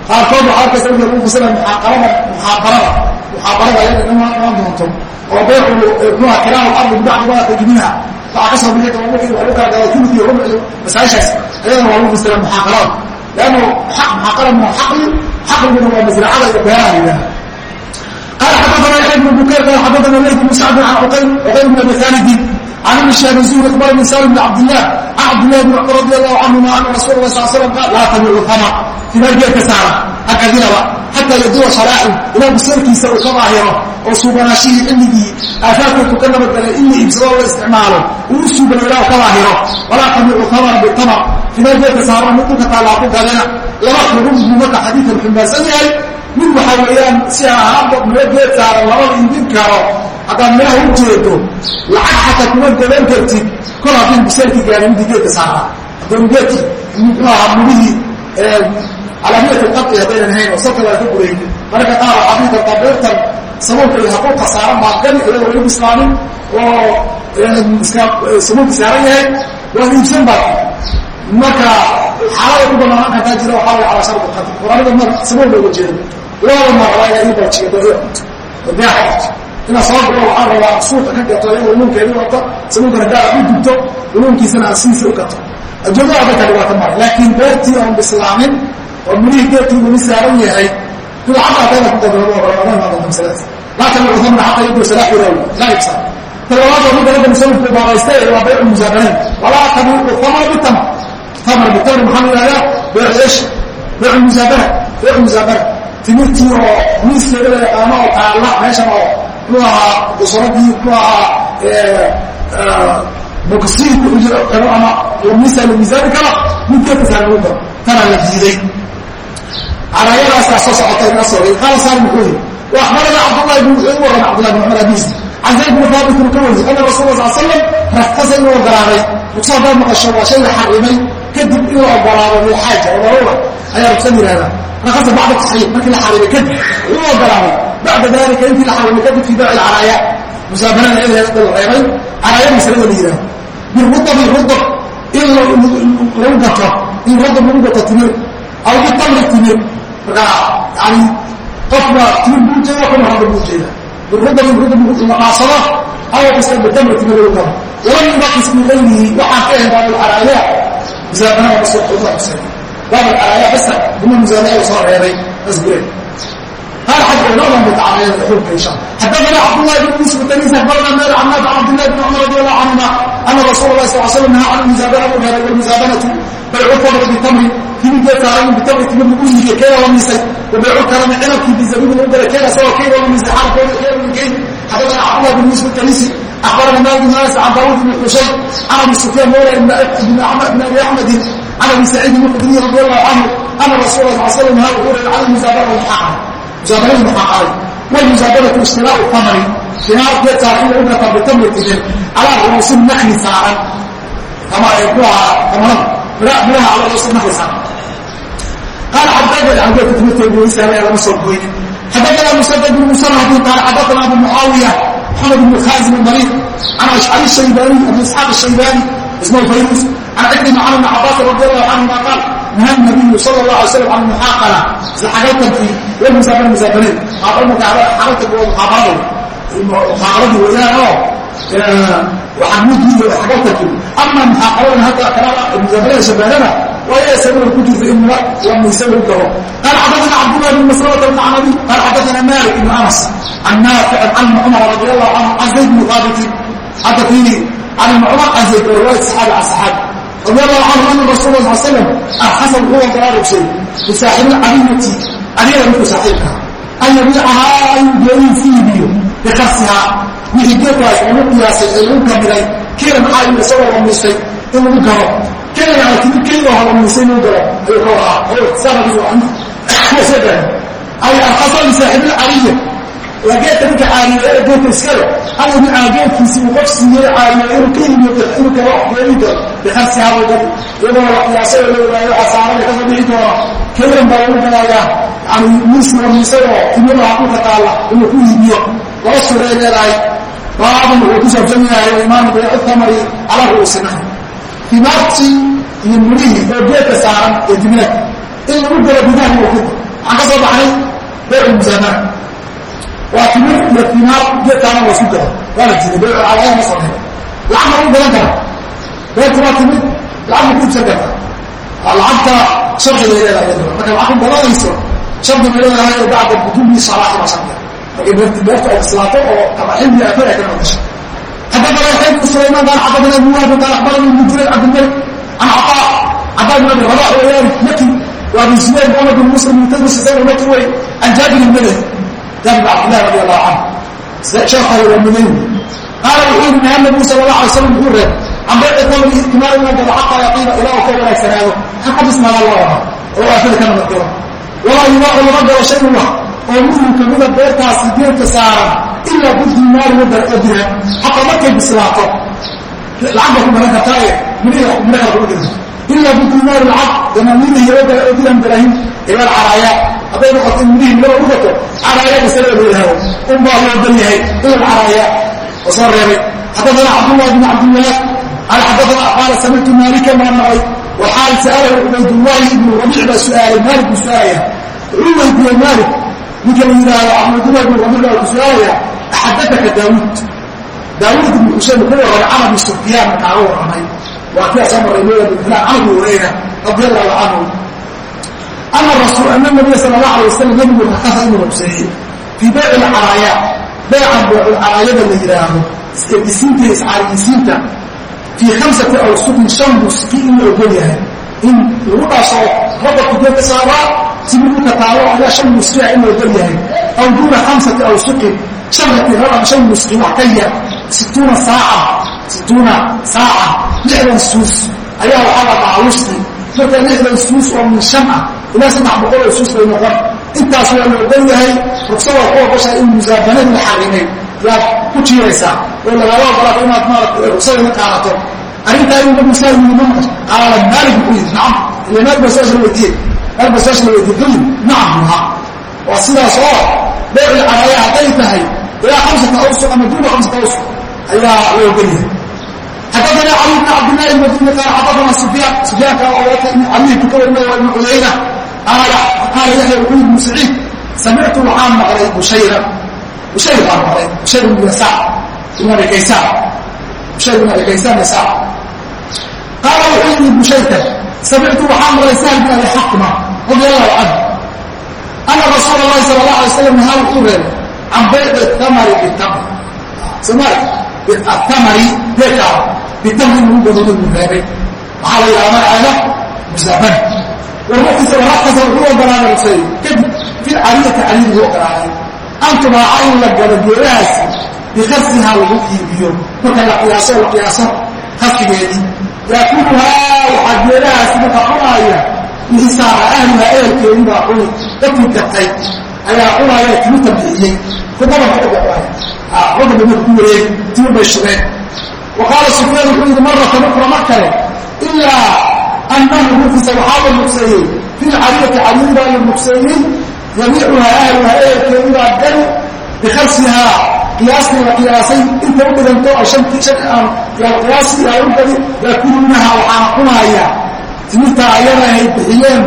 qaarkood waxaa kasta lagu fasiraya muxaabarada muxaabarada muxaabarada ayada inaan doonto oo beecu muxuha kiraal ardi bidacdigaa tajmiinha waxaa ka soo bixi doona wixii lagu kala galay kulkii rubci masaashaas ayadana waa lagu fasira muxaabarada leannu xaq muxaaqara min alxaqi xaqiguna waa masracada iyo beeraha yidhaha qaala xadathana yaxya ibnu bukeer qaala xadathana layt ibnu sacdin can cuqayl cuqayl ibn abi khaalidin an ibn shaabi zuhri aqbala min salim bn cabdillah an cabdillahi bn cumar radi allahu canhuma ana rasuula lah sal slam qaal laa tabicu tama fimaargeed ka saara hagcadinaba xataa yaduwa sharaacu ilaa bisarkiisa uu ka daahiro oo suubanaashihii cilmigii aafaakoodku ka nabadgalay in la iibsadoo la isticmaalo uu u suubano ilaa ka daahiro walaa tabicu tamana bitama fimaargeed ka saarana mid dhulka taallaaku gadana laba xurubu marka xadiikan xumbaarsan yahay mid waxaa weeyaan si ahaanba miro geed saaran labada iibin karo haddaad miraha u jeedo lacag xataa kuma gaban kartid. Kol haddii biseelkii gaari midii geedka saaraa haddanu geedki muxuu ahaa murihii calaamiyat alqadci haddaynan hayn oo salka laga ka buraynin mararka qaar waxaa dhihi kartaa beertan sabuulka iyo haquuqa saaran baa gani iyadoo weli bislaamin oo sabuulka saaran yahay waa iibsan baa marka xaalada ku banaanan kartaa jira waxaa way calaa shardi qadr quraanada mar sabuul looga jeedo laba maraba ayaa ii baajiya dooyo beexa qabto inaad soo galo waxaan rabaa suuqa ka gato in uluunkeedii wato sabuulkana gaara u dubto uluunkiisana aad sidiisa u gato. Adduunyada dadka dhibaato mara laakiin beertii oon bislaamin oo mirihii geedkii weli saaran yahay kuwa timirtii oo miiskeeda la yaqaano oo taalla meeshan oo muxuu ahaa busuradii muxuu ahaa bokasiinku ujiro karo ama miisa la miisaani karo midkeeda saaran lagu daro tana la diiday caraayadaasaa soo socotay ina soo qaala saalim wuxuu yidhi wa akhbarana cabdullahi bn wuxuu u warrama cabdullahi bn cumar abiis can zayd bni thaabit uu ka wariyey ana rasul sal slam raktasa inuu ogolaaday rugsa haddaad maqasho waa shay la xarimay kadib in la ogolaado lilxaaja oo daruura ayaa rugsan yihahdaa rakasa bacda taxriim markii la xarimay kadib uu ogolaaday. Bacda dalika intii la xarimay kadib fii baaci lcaraaya musaabanada eedeeda la reebay caraaya masalada la yihahdo birudab rudab in lagu gato in rudab lagu gato timir aw bitamri timir. Markaa yani qofba timir buu jeeda kuna rudab buu jeeda birudab rudab la qaasado aw bitamri timir lagu gato walam yubaqis min gayrihi waxaan ka ahayn baab alcaraaya. Musaabanada masoo xududa xuseen baab alcaraaya basa duma musaabana soo reebay asgure قال حتى نظم بتعالى الحب ان شاء الله حدثنا عبد الله بن يوسف التميمي اخبرنا مالك عن نافع عبد الله بن عمر رضي الله عنهما ان رسول الله صلى الله عليه وسلم نهى عن المزابنه والمزابنه بيع الثمر بالتمر في بيت عين بالتمر تمر بقول كيلا وميسي وبيع الكرم عنب في زبيب الأولى كيلا سواء كيلا وميسي حال كيلا من كيل حدثنا عبد الله بن يوسف التميمي اخبرنا مالك بن انس عن داوود بن حسين عن ابي سفيان مولى بن احمد بن ابي احمد عن ابي سعيد الخدري رضي الله عنه ان رسول الله صلى الله عليه وسلم نهى عن المزابنه والمحاقه musaabanadu muxaqaray walmusaabadatu ishtiraacu tamri shinaar geedkaa in lagu gataa bitamri tijir calaa ruusi nakli saaran ama ay ku ahaa tamarada bilaha ala ruusi nakli saaran qaala xaddaana xaddaadka timirteedu waysaala lama soo goynin xaddaana musadad bn musarhadin qaala xaddaana abu mucaawiya محمد بن خازم المريض عن اشعري الشيباني ابو اسحاق الشيباني اسمه الفيروس عن عكرمه عن ابن عباس رضي الله عنهما قال نهى النبي صلى الله عليه وسلم عن المحاقله حاجات في والمسابقه المسابقين عطوا حالات المحاقله المحاقله وياها اه وحمود لي وحاجات كده اما المحاقله هذا كلام المسابقه شبهنا وهي سبب الكتب في انه لم يسوي الدواء قال حدثنا عبد الله بن مسعود بن عنبي قال حدثنا مالك بن انس عن نافع عن عمر رضي الله عنه عن زيد بن ثابت حدثني can ibni cumar can zayd oo riwaayat saxaabi ah, can saxaabi radi allahu canhu ana rasul la sal slam alxasan ah, wuxuu garaarushay lisaaxibi cadiyati cadiyada midku saaxiibkaa an yabiicahaa inuu geerihi siibiyo bikarsihaa wixii geedkaas lagu qiyaasay ee lagu gamiray kiran caayu isagoo lamiisay in lagu garo kelan ala timid keligoo lamiisay in lagu garo ayuu ka waraa oo iktisaar nabigu canhu wasagara ay alxasan lisaaxibi alcaliya waa geedka ninka caariya ee geedka iskale alla nicaa geedkiisi uu qof siiyey caariya inuu ka yimid inuu kala wax yeeli doono bikarsihaabuu dad iyadoo waxyaasada la ogaayo casaarada ka soo dhici doono kayran baa lagu gadayaa yani miisna miisadoo tinyadaha dhulka taalla inuu ku iibiyo. Laba suuray leedahay. Baabun wuxuu ku saabsan yahay imaam baycu tamari calaa ru'uusina ah. timaartii iyo murihii oo geedka saaran ee dibnaad in lagu galo gudaha mawqida waxaan ka soo baxnay baycu musaamara waa timir iyo timaar geedkaana waa isu gada waa la jiray bee calaaya ma soo lacag ma u gadan kara beerta waa timid lacag ma ku ibsan karta lacagta sharciga leedahay marka lacag ku gadanayso shardiga leedahay oo bacda budubi salaaxi baa shardiga markay beerta beerta ay islaato oo kama xilli afar ay ka noqosho حدثنا يحيى بن سليمان قال حدثنا ابن وهب قال اخبرني ابن جرير عبد الملك عن عطاء عطاء بن ابي رباح ويارث مكي وابن زبير محمد بن مسلم بن تدرس زين المكي عن جابر بن ملك jaabir cabdillahi radi allahu canhu sheekale waa mudayn qaala wuxuu yidhi nahana muuse sala allah alay slam wuxuu reeb can bayci qawmi istimaalumankada xataa yaqiina ilaa uu ka wanaagsanaado kan xabisnaadaa loo wadaa oo aafada kana maqiro walaa yubaacu laga galo shayun wax oo muslimka mida beertaasi geedka saaran ilaa bidiinaari wadar oo dirham xataa markay bislaato lacagba ku garan kartaaye miliha kuma geliso ilaa bidiinaari lacag danaamiinihi wadar oo dirham daraahim ilaa alcaraayaa hadday noqoto midihii mala urkato caraaya isala la yihaaho unbaa loo dan yahay in caraaya. Oo soo reebay. Xaddaana cabdullahi bn cabdillaah qala xaddaana qaala samictu maalika maa naqay waxaa sa'alahu cubaydullaahi ibnu rabiic baa su'aalay maalik buu su'aalaya wuxuu weydiiyey maalik ninka la yidhaahdo cabdullahi ibnu rabiic baa ku su'aalaya axaddataka daawuud. Daawuud ibnu xuseen wuxuu waramay carabi sufyaan markaaga warramay. Waa kiaasoo marray meela bn filaan carabi wareyna radiallahu canhu ana nabiya sal la alay waslam nabigu rakasa inuu rabseeyey fii bayci lcaraayaat bayca beyculcaraayada la yidhaaho iskadhisinta iscaariyisiinta fii hamsati awsuqin shan buski inuu ogol yahay in lagu dhaasoo rabadku dee ka saaraa sibidulka taalo ilaa shan buskiah inuu ogol yahay aw duuna hamsati awsuqin shanratiraa shan buski wax ka yar situuna saaca situuna saaca lixdan suus ayaa waxaa la dhahaa wusqi marka lixdan suus oo min shan ah ilaa saddex boqol oo suus bay noqon. Intaas waa la ogon yahay rugsada ku ogoshahay in musaabanadu la xarimeen yaad ku jiiraysaa. Oo lagaga ogolaata inaad maarata rugsada la qaadato arrintaa inba musaajidma noqoto qaala maaliku ku yidhi nacam. Ila meel basaaj la weydiye meel basaaj la weydiye buyid nacam buha waa sidaas oo beecil caraaya hadday tahay. Ilaa khamsata awsu ama duuna khamsata awsu ayaa la ogon yahay xaddadanaa cali bna cabdillahi madini qaala xaddadanaa sufyaan sufyaanka oo wata in calihi ku kawarnaya waa ibnu cudayna qaala yaya wuxuu ibnu saciid samictu waxaan maqlay bushayra bushayr baan maqlay. Bushayr ibnu yasaa ibnu abi kaysaan bushayr ibnu abi kaysaan yasaa qaala wuxuu yidhi bushayrka samictu waxaan maqlay sahl bin abi xakma radi allahu canhu ana rasuula allahi sala allah alay slam nahaa wuxuu reebay can bayci tamari bitamri soomaali atamari beeka bitamri inuu gado inuu reebay. Waxaa la yidhaha magaceeda musaban walaxisa walaxasa wuxuu ogolaaday xuseyn kadib filcaliya tacliid buu ogolaaday. Antumaa cayn la galo geelahaas bikhasihaa lagu iibiyo. Marka la qiyaaso la qiyaaso. Khasigeedii yaakuluhaa waxaa geelahaasi marka cunaaya bihisaara ahlihaa ehelkeedii baa cuni dadkii gatay ayaa cunaya timirta bixiyey. Kudabanka udaba marku wareeg timir bay shubeen. Wa qaala sufyaan wuxuu yidhi maratan ukra mar kale ilaa anahu rufisa waxaa la mugseeyey fi lcariyati cariyi baa la mugseeyey yabiicuhaa ahluha ehelkeedibaa gani bikalsihaa qiyaastii la qiyaasay inta u dhiganto ay shantii shan aan qiyaasii ay u gadi yaakuluunaha waxaana cunaya timirtaa ayada ay bixiyeen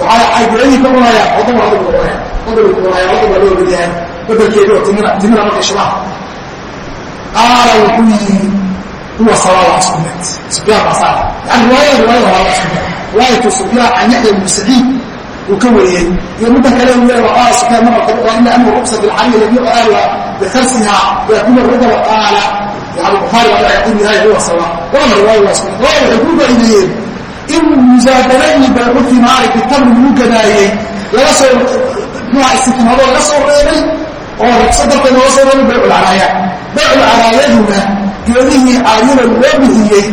waxay ducadii ka cunayaan odaba adabaa odabay ku cunayaan odaba loo weliyahay bedelkeedii oo timira marka shabaha qaala wuxuu yidhi huwa sawaaba isku mid sufyaan baa saa yani riwaayada riwaayada waa isku mid riwaayatu sufyaan can yaxya ibnu saciid uu ka wariyey iyo midda kale uu leeyahay qaala sufyaan marka waa ina amru ruqsa bilcaliy yabiicu ahliha bikarsiha yakunu ridaba qaala yani bukhaari waa yaqul yahay huwa sawaab labada riwaaya waa isku mid riwaaya waxay ku faa'iideeyeen in musaadaradii baabukimaari bitamri lagu gadaayey laga soo muxuha istikmado laga soo reebay oo rugso darteed laga soo reebay baycul caraaya baycul caraayaduna geedihii aayada loo bixiyey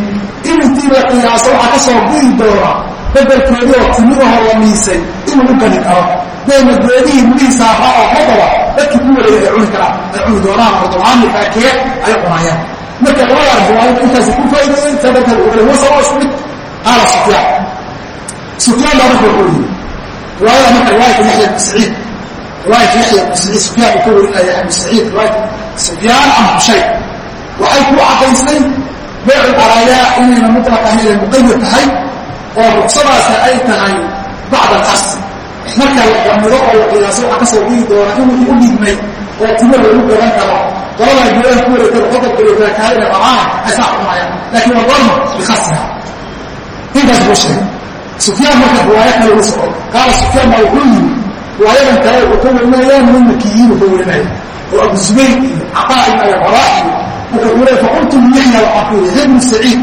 ilintiiba qiyaasa waxaa ka soo bihi doona. Bedelkeedii oo timidahoo la miisay inuu u gani karo. Dayna geedihii midihii saaraa oo qodaba dadkii u wareega ay cuni karaan ay cuni doonaan oo damaamii kala kee ay cunaayaan marka labadaas riwaayada intaasi ku faa'ideeyey taa darteed ugale wasaba isku mid. Qaala sufyaan. Sufyaan baa marka wuxuu yidhi riwaayada marka riwaayata yaxya ibnu saciid riwaayata yaxya ibnu saciid sufyaan uu ka warinaya ibnu saciid riwaayata sufyaan can xushayn waxay ku cadaysay beecu araayaa inayna mutlaq ahayn ay muqayad tahay oo ruqsadaasi ay tahay bacda alxasi marka la gamido oo la qiyaaso waxaa ka soo dhigi doona in wixii u dhigmay oo timo lagu gadan karo. Goladaa geelaha ku wareegta qodobkaleetaa kaa inay dhacaan ay saa cunayaan laakiin waa dalma bikhasiha intaas buu sheegay. Sufyaan marka riwaayo kale la socdo. Qaala sufyaan baa wuxuu yimi riwaayadan kale wuxuu werinayaan min makiyiin wuxuu werinaya oo abu zubayr iyo caqaa ibn abi horaa iyo wuxuu ule faqultu nixna waxaa ku yidhi ibnu saciid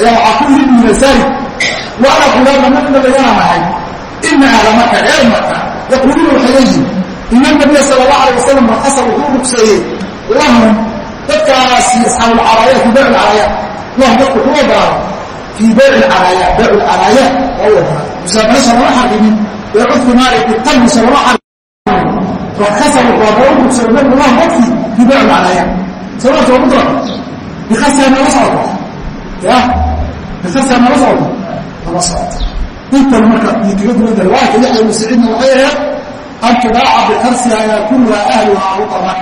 ayaa waxaa ku yidhi ibnu masaajid waana qulaama nagna laygana nahay ina ahla maka reer maka yaquuluuna waxay leeyihiin ina nabiya sala allah alay wasalam raqasa wuxuu rugseeyey lahum dadkaasi asxaabulcaraayaat fi bayc alcaraayaat lahum dadku ku ogolaada fii bayc alcaraayaat bayc alcaraayaat waa u ogolaada musaabanasha lama xarimin beecudku naari bitamisa lama xarimin raqasa wuxuu abaa u rugseeyey nabigu lahum dadkii fii bayc alcaraayaat sababta waa mutlaq bikasaa mala socoto ya bikasaa mala socoto mala socoto intan marka itigadiada riwaayata yaxya ibnu saciidna waxay ahayd alkibaaca bikarsiha ayaa kulluhaa ahluhaa u daman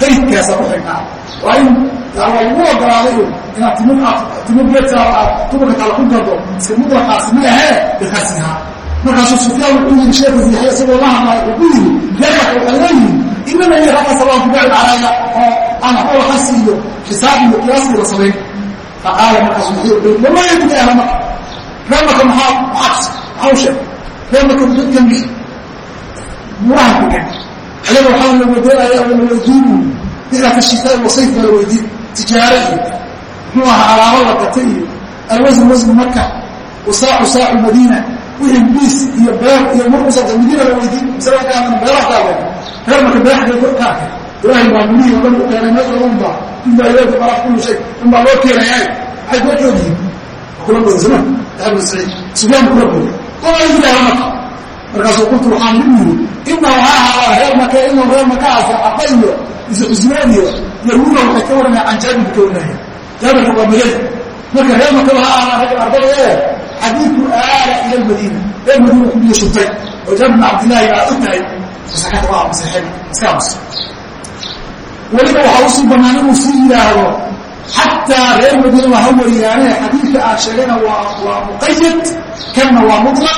qaydkaasa ku xignaa waa in waa lagu ogolaaday inaad timir aad timir geedka aad dumarka kale ku gado si mutlaqaasi ma ahee bikarsiha markaasuu sufyaan wuxuu yihi sheekh yaxya isagoo la hadlaayo wuxuu yihi reerka waxay leeyihiin inama yaraa salaatu bacd calaya oo aan waxba waxasi iyo xisaab iyo qiyaasiiba samayn faqaala markaas wuxuu lama yadlaaha marka reer marka maxaa maxaa maxaa u sheegay reer marka wuxuu tanbihi muraha degan. Ayaga waxaa la wadaanaya walweydiinu dixlata shitaa wasayf baa la weydiin tijaaro iyo muxuu ahaa alaabo la gatay iyo alwasn wasnu marka wasaacu saacu madiina wixii biis iyo beer iyo mur usabta madiina la weydiin masaladan ka hadana beeraha ka hadana reer marka beeraha ka arkay ilahay baa minihii o dhan u keenay meesha unba inbaa ilayku ala kullu shay unbaa loo keenayaa maxay kula boodiyiin kula boodisma ibnu saciid sufyaan kula boodiy oay yidhaha maka markaasuu qultu waxaan u yidhi ina waxaa ahaada reer maka inuu reer makaasa aba iyo isxusnaan iyo yahuuda waxay ka waranaya can jaabir ka waranaaya jaabirka waa madada marka reer maka waxaa ahaa ragga ardada ee xadiidku aala ila lmadiina reer madiina ku biyo shurtay oo jaabir bn cabdillaahi baa u tahay. Masaxada waa masaxeed iska amusa weliba waxaa u sii banaan inuu sii yidhaahdo. Xataa reer madiina ha wariyaane xadiidka aad sheegayna waa muqayad kanna waa mutlaq.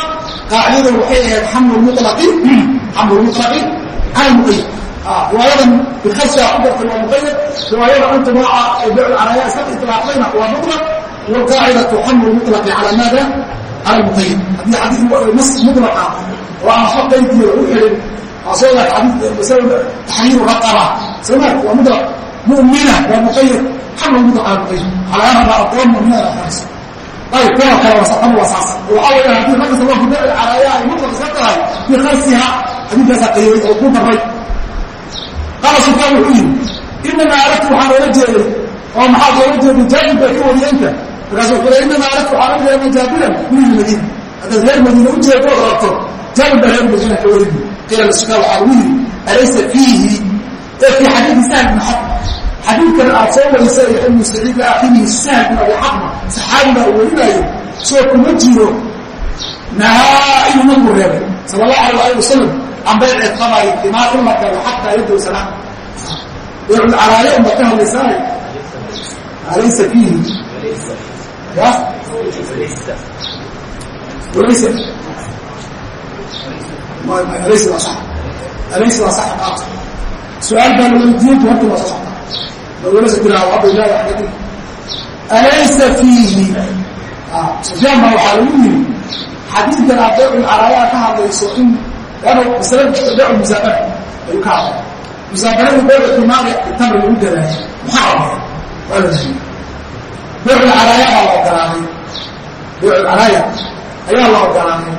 Qaacidada waxay ahayd xamlu mulaqi xamlu mulaqi cala muqayad riwaayadan bikasriha ku dartay waa muqayad riwaayada anta nooca bicl calaaya iska itlaaqdayna waa mutlaq. Walqaacidatu xamlu mulaqi cala maada? Cala muqayad haddii xadiid nas mutlaqa oo aan waxba qaydiyo u xirin asoo xadiid taxyiiru raqaba soma waa mutlaq mu'mina waa muqayad xamlu mutlaq cala muqayad calaana baa aqoon mu'minada akhris ayb kuwa kale wasaqan waa saas waxaa weya haddii ragasa waa bicl calaaya ay mutlaq iska tahay bikasriha xadiidkaasaa qayday oo ku daray qaala sufyaan wuxuu yidhi inamaa aradtu waxaan oola jeeday. Oo maxaad oola jeeday? Jaabir baa ka wariyeenka markaasu wuxuu inamaa aradtu waxaan oola jeeday jaabiran. Min almadiina haddaad reer madiina u jeedo ood rabto jaabir baa reer madiina ka warin qiila lisufyaan waxaa lagu yidhi alaysa fiihi ee fii xadiidi sahl bin xatm xadiidkan aad soo warisay ibnu saciid akhirihi sahl bin abi xatma saxaabiga uu warinaayo soo kuma jiro nahaa inuu nabigu reebay sala allahu alayh ali wasalam can bayci qabari imaa in la galo xataa yadow salaam beeculcalaayo unba ka hadlaysaay alaysa fiihi ya alaysa waa sax alaysa waa sax qaata su'aal baa la weydiiyey horta waa soo socda walaysa tiraa waa bilahi xagadi alaysa fiihi sufyaan baa waxaa lagu yiri xadiidkan aad beeculcalaayaa ka hadlayso in masl bee musaabara ayuu ka hadlay musaabaradu bee timaari tamri lagu gadaayay maxaa waa la dahiy beeculcalaaya baa la ogolaaday beeculcalaaya ayaa la ogolaaday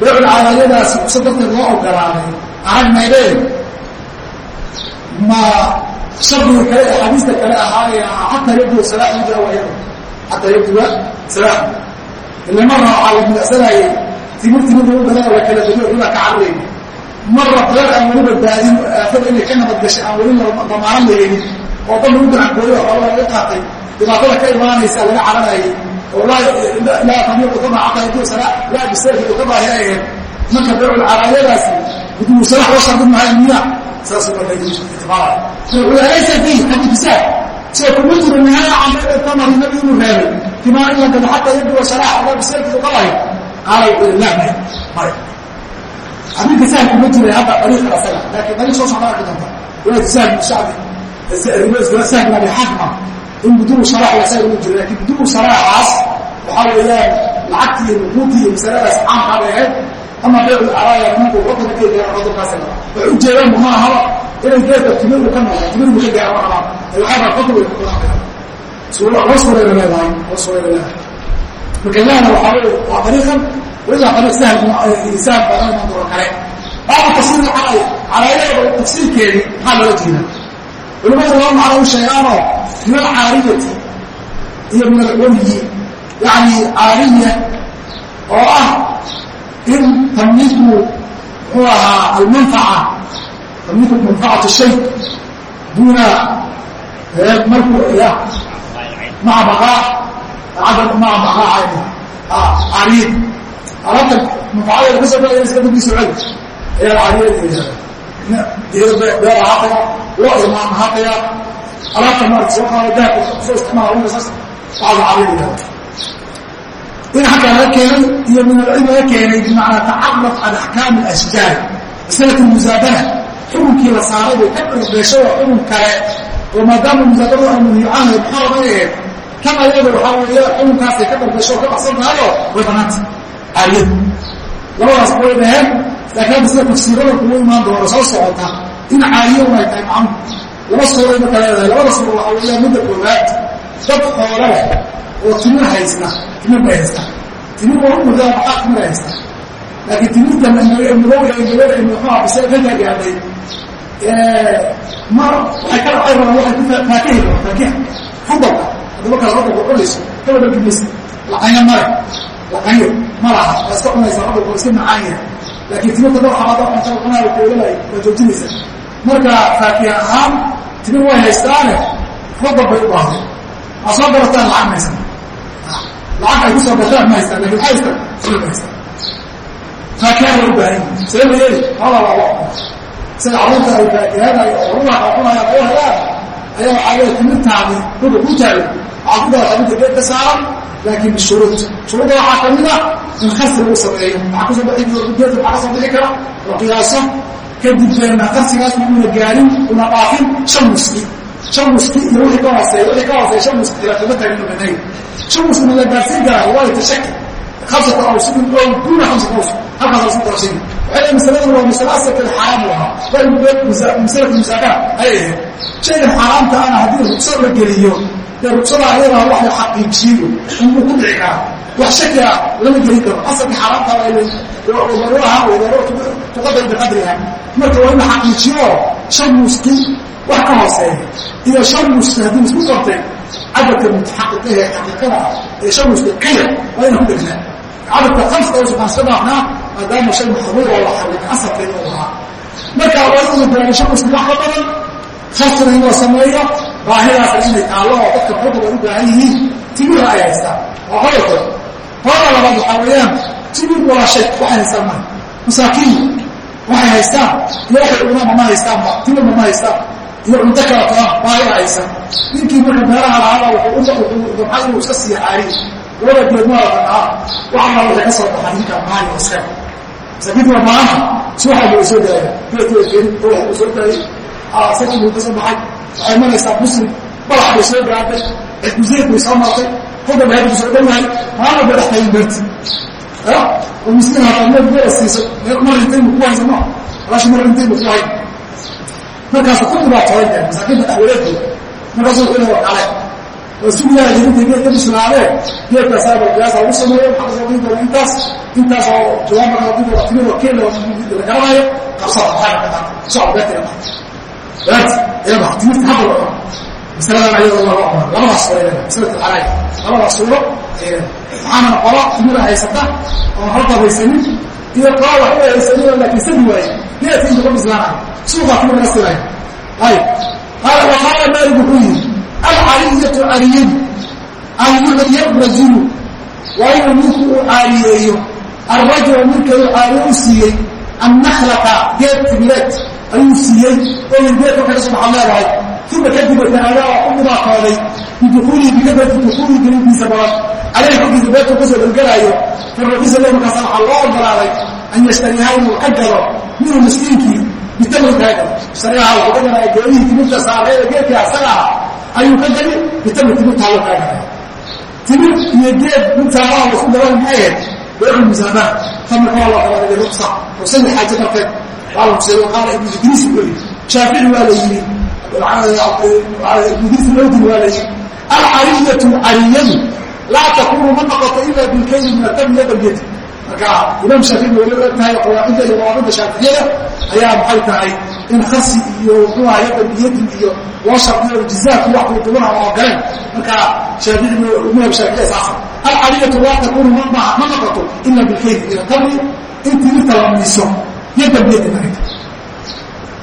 beeculcalaayadaasi usa darteed loo ogolaaday aragnaydee ma shardiga kale ee xadiista kale ahaay xataa yabduwa salaaxu jaawayada xataa yabduwa salaaxu ile marna waxaa la midacsanaayey timir timir lagu gadaa la kala badiyo ilaa ka carreyn marra beer aan weli badbaadin aafada inay ka nabad gashay aan weli damaanan layelin oo dan lagu ganankooyo xoolaa laga qaatay. Dhibaatada ka imaanaysa laga caranayay oo laa tamiiqu kama salaa laa bisalfi ka baahi ahayd marka beecul caraayadaasi gudubu salax loo shardin maayo miya saasuu marka itibaara wuxuu alaysa fiih xadiikisaa soo kuma jiro nihaaya bayci tamari nabi inuu reebay timaa in la gado xataa yabduwa salax laa bisalfi ka baahi qaala wuxuu la may may xadiidka sahl kuma jiray hadda dariiqa asaga laakiin dariiq soo socda arki doonta sahl bin shacbi sahl bin abi xakma in budur saaasa ohan jiro laakiin budur salaaxaas waxaa weeyaan lacagti iyo nuquudti iyo masaladaas caamkaa bay ahayd ama beecul araaya ninku wadana ka gaara qodobkaas waxay ujeedaan bu maahaba inay beerka timaru ka noqo timaru ka gaara ma rabaan waxay rabaan qodob ay ku qodaan suura hoosureera leedahay hoosureera leedahay. Marka ilahna waxaa weeye waa dariiqan walilaa dariiq sahal insaan badan manduro kale baabu tafsiir calay calaayada tafsiirkeedi maxaa loola jeedaa? culimadu laba macno u sheegaanoo min alcaariyati iyo min alculyi yacni caariya oo ah in tamliku muxuu ahaa almanfaca tamliku manfacatu shay duuna markuu ya maca baqaa cadam maca baqaa cayni ah, caariya alabta manfacada laga soo galaya iska dugdii soo celi ayaa caariyada yihahda beer ahaataya lo imaan ahaataya alaabta maarata soo qaada dahabka soo isticmaala bacda caariyada yihahda in xaggaa laga keenay iyo min alcilmi laga keenay bimacnaa tacaqraf can axkaami ashjaar masalatu musaabana xukunkii la saaray bay ka dhirbeeshay oo xukun kale oo maadaama musaabadu ay muhiicaanay muxarama ahayd kan ayada waxaa weeye xukunkaasay ka dhirbeesho oo ka baxsan tahayo way banaanta caariyada labadaas way dhaheen laakiin sida tafsiirada kugu imaan doona soo socota in caariyo un ay tahay macnu laba suuray marka leedahay labada suura waxaa weeyaan midda koowaad dad xoolo leh oo timir haysta timir bay haysta timir waa umudaa baqaa timir haysta laakiin timirta madowga madowga muxuha bise waxay ka dhacay rabaan waxay ku faakihi rabaan faakiha fudalka haddaba kala fadalka culayso kaba dharkimaysa lacanya male laqayo ma laha waa iska cunaysa rabbi waa iska macaan yahay laakiin timirta oo cuntada cunaayo kuolalay waa joojinaysa marka faakiha ahaan timir way haystaane rodab bay u baahday aa soo garataan lacag maysan lacag ay ku soo gataan ma haystaan laakiin maxay haystaan timir ma haystaan faakiha way u baahan yihiin see ma yeeli hada waa loo sida carruurta ay faakihada oo ruuxa cunayaan oo helaan ayaa waxaa leeya timirtaadi dhulka ku taagan waxaa ku dara xabinta geed ka saaran laakiin bishuruud shuruudda waxaa ka mid ah in khasri uu sameeyo waxaa ku soo bixi geedka waxaa ka soo bixi kara oo qiyaaso kadib qarsigaas una gaarin una dhaafin shan muski shan muski iyo wixii ka hooseeya wixii ka hooseeya shan muski ila kuma tagin banay shan muski ma la gaarsiin karaa waayo tashaki khamsata awsuqin oo duuna khamsata awsuq halkaas awsuq darashin waxay masaladan waa masala asalka xaaraam u ahaa waa masalatu musaakaha ayay ahayd shaygan xaaraamta ana haddii rugsad la geliyo dee rugsada ayadaa wax la xaqiijiyo inuu ku dhici karaa wax shaki ah lama gelin karo. Asalka xaaraamta tuqadar biqadriha marka waa in la xaqiijiyo shan muski wax ka hooseeya. Iyo shan muski haddii isku qabtay cadadka mutaxaqiqiha ee xaqiiqada ah ee shan muski kaya waa ina ku dhegnaa cadadka kamsa oo subxaan iska dhaafnaa maadaama shay maxduur oo la xalin asalkeeda u ahaa. Marka waa inuu shan muski wax ka badan khasri in la sameeyo baahidaasna inay taallo oo dadka xuduga u baahan yihiin timira ay haystaan waa qodobka qodobka labaad waxaa weeyaan timir waa shay waxay haystaan maa masaakiin waxay haystaan iyo waxay cunama ma haystaanba timirna ma haystaan iyo cunto kala toona baahida haysan ninkii marka meelaha lahaaba wuxuu dabxa inuu iska siiya caariy labada geed maarata dhaha waxaa waxay ka soo baxaa ninka maali iska. Masaakiinta waa maanta si waxa laga soo daaya. Geedkii keeni oo wax uu soo daayay sakii buu ka soo baxay waxay maraysaa muslim balax bay soo gaadhay cidkuzeed bay soo martay hodab heer soo dhowahay maalin bay dhex tayin beerti oo miskiin hataa meel beera siiso mar intay mu ku haysa ma alashi mar intay mu ku hay markaasu ku dhibaatooyeen masaakiinta dhexwaleedkooda markaasu wuxuu leeya kale oo sugiyaa gelinta geed ka bislaadee geedkaasaa qiyaasa lagu sameeyo waxaa ka soo dhigi doona intaas intaas oo jawaab markaa dhigi doona timir oo keel la garanayo. Qabsada waxaa ka qaata socod beertira beerta iyada timirta hadda la cuno masaladan ayada lama cuno labadaas suuro iyada masalatu alxalaal labadaas suuro maxaana qolo timira haysata oon hal dabaysanin iyo qolo wax u haysanin oo laakiin sadi waaye geedka inta ku bislaanayo suuqaa timir laga siraayo ayib qaala waqaala maalik wuxuu yidhi alcariyatu cariyadu an yucdiya rajulu waa inuu ninku uu caariyeeyo alrajula ninka uu caariye u siiyey annakhlata geed timireed ayuu siiyey oo geedka ka ka soo baxad leedahay uma kadib tanaada waa u dhibaatooday bidukuulihi bikabati dukuulihi gelintiisa badan. Caleyhi xaggiisa beertu ka soo galgalaayo farrakiisa le markaasa waxaa loo ogolaaday an yashtariha inuu ka gado minhu miskiinkii bitamri kaaga shariaha wuxuu ka gadaa geedihii timirta saareeda geedkii asaga ah. Ayuu ka gadi bitamri timirtaa loo kaagada timir iyo geed midtaalaha la isku daran maxay ahayd beecu musaamaha tamirka waa loo kala dhigay ruksa ruksada xaaje darteed la rugsay qaala ibnu idriis yidhi shaafici waa la yidhi ibnu idriis lowdin waa la yidhi alcariyatu cariyadu laa takunu ma noqoto ila bilkayli min atamri yadalgeti marka imaam shaafici way la tahay qawaacidda iyo qawaamidda shaaficiyada ayaa maxay tahay in khasi iyo muxuu ahaa yadan biyadin iyo loo shardiyo jizaadku wax duduban aan ogoleen marka shaafici madhab shaafici saasa alcariyatu laa takunu ma ma noqoto ila bilkayli min atamri in timirta la miiso yadan biyadin arrinta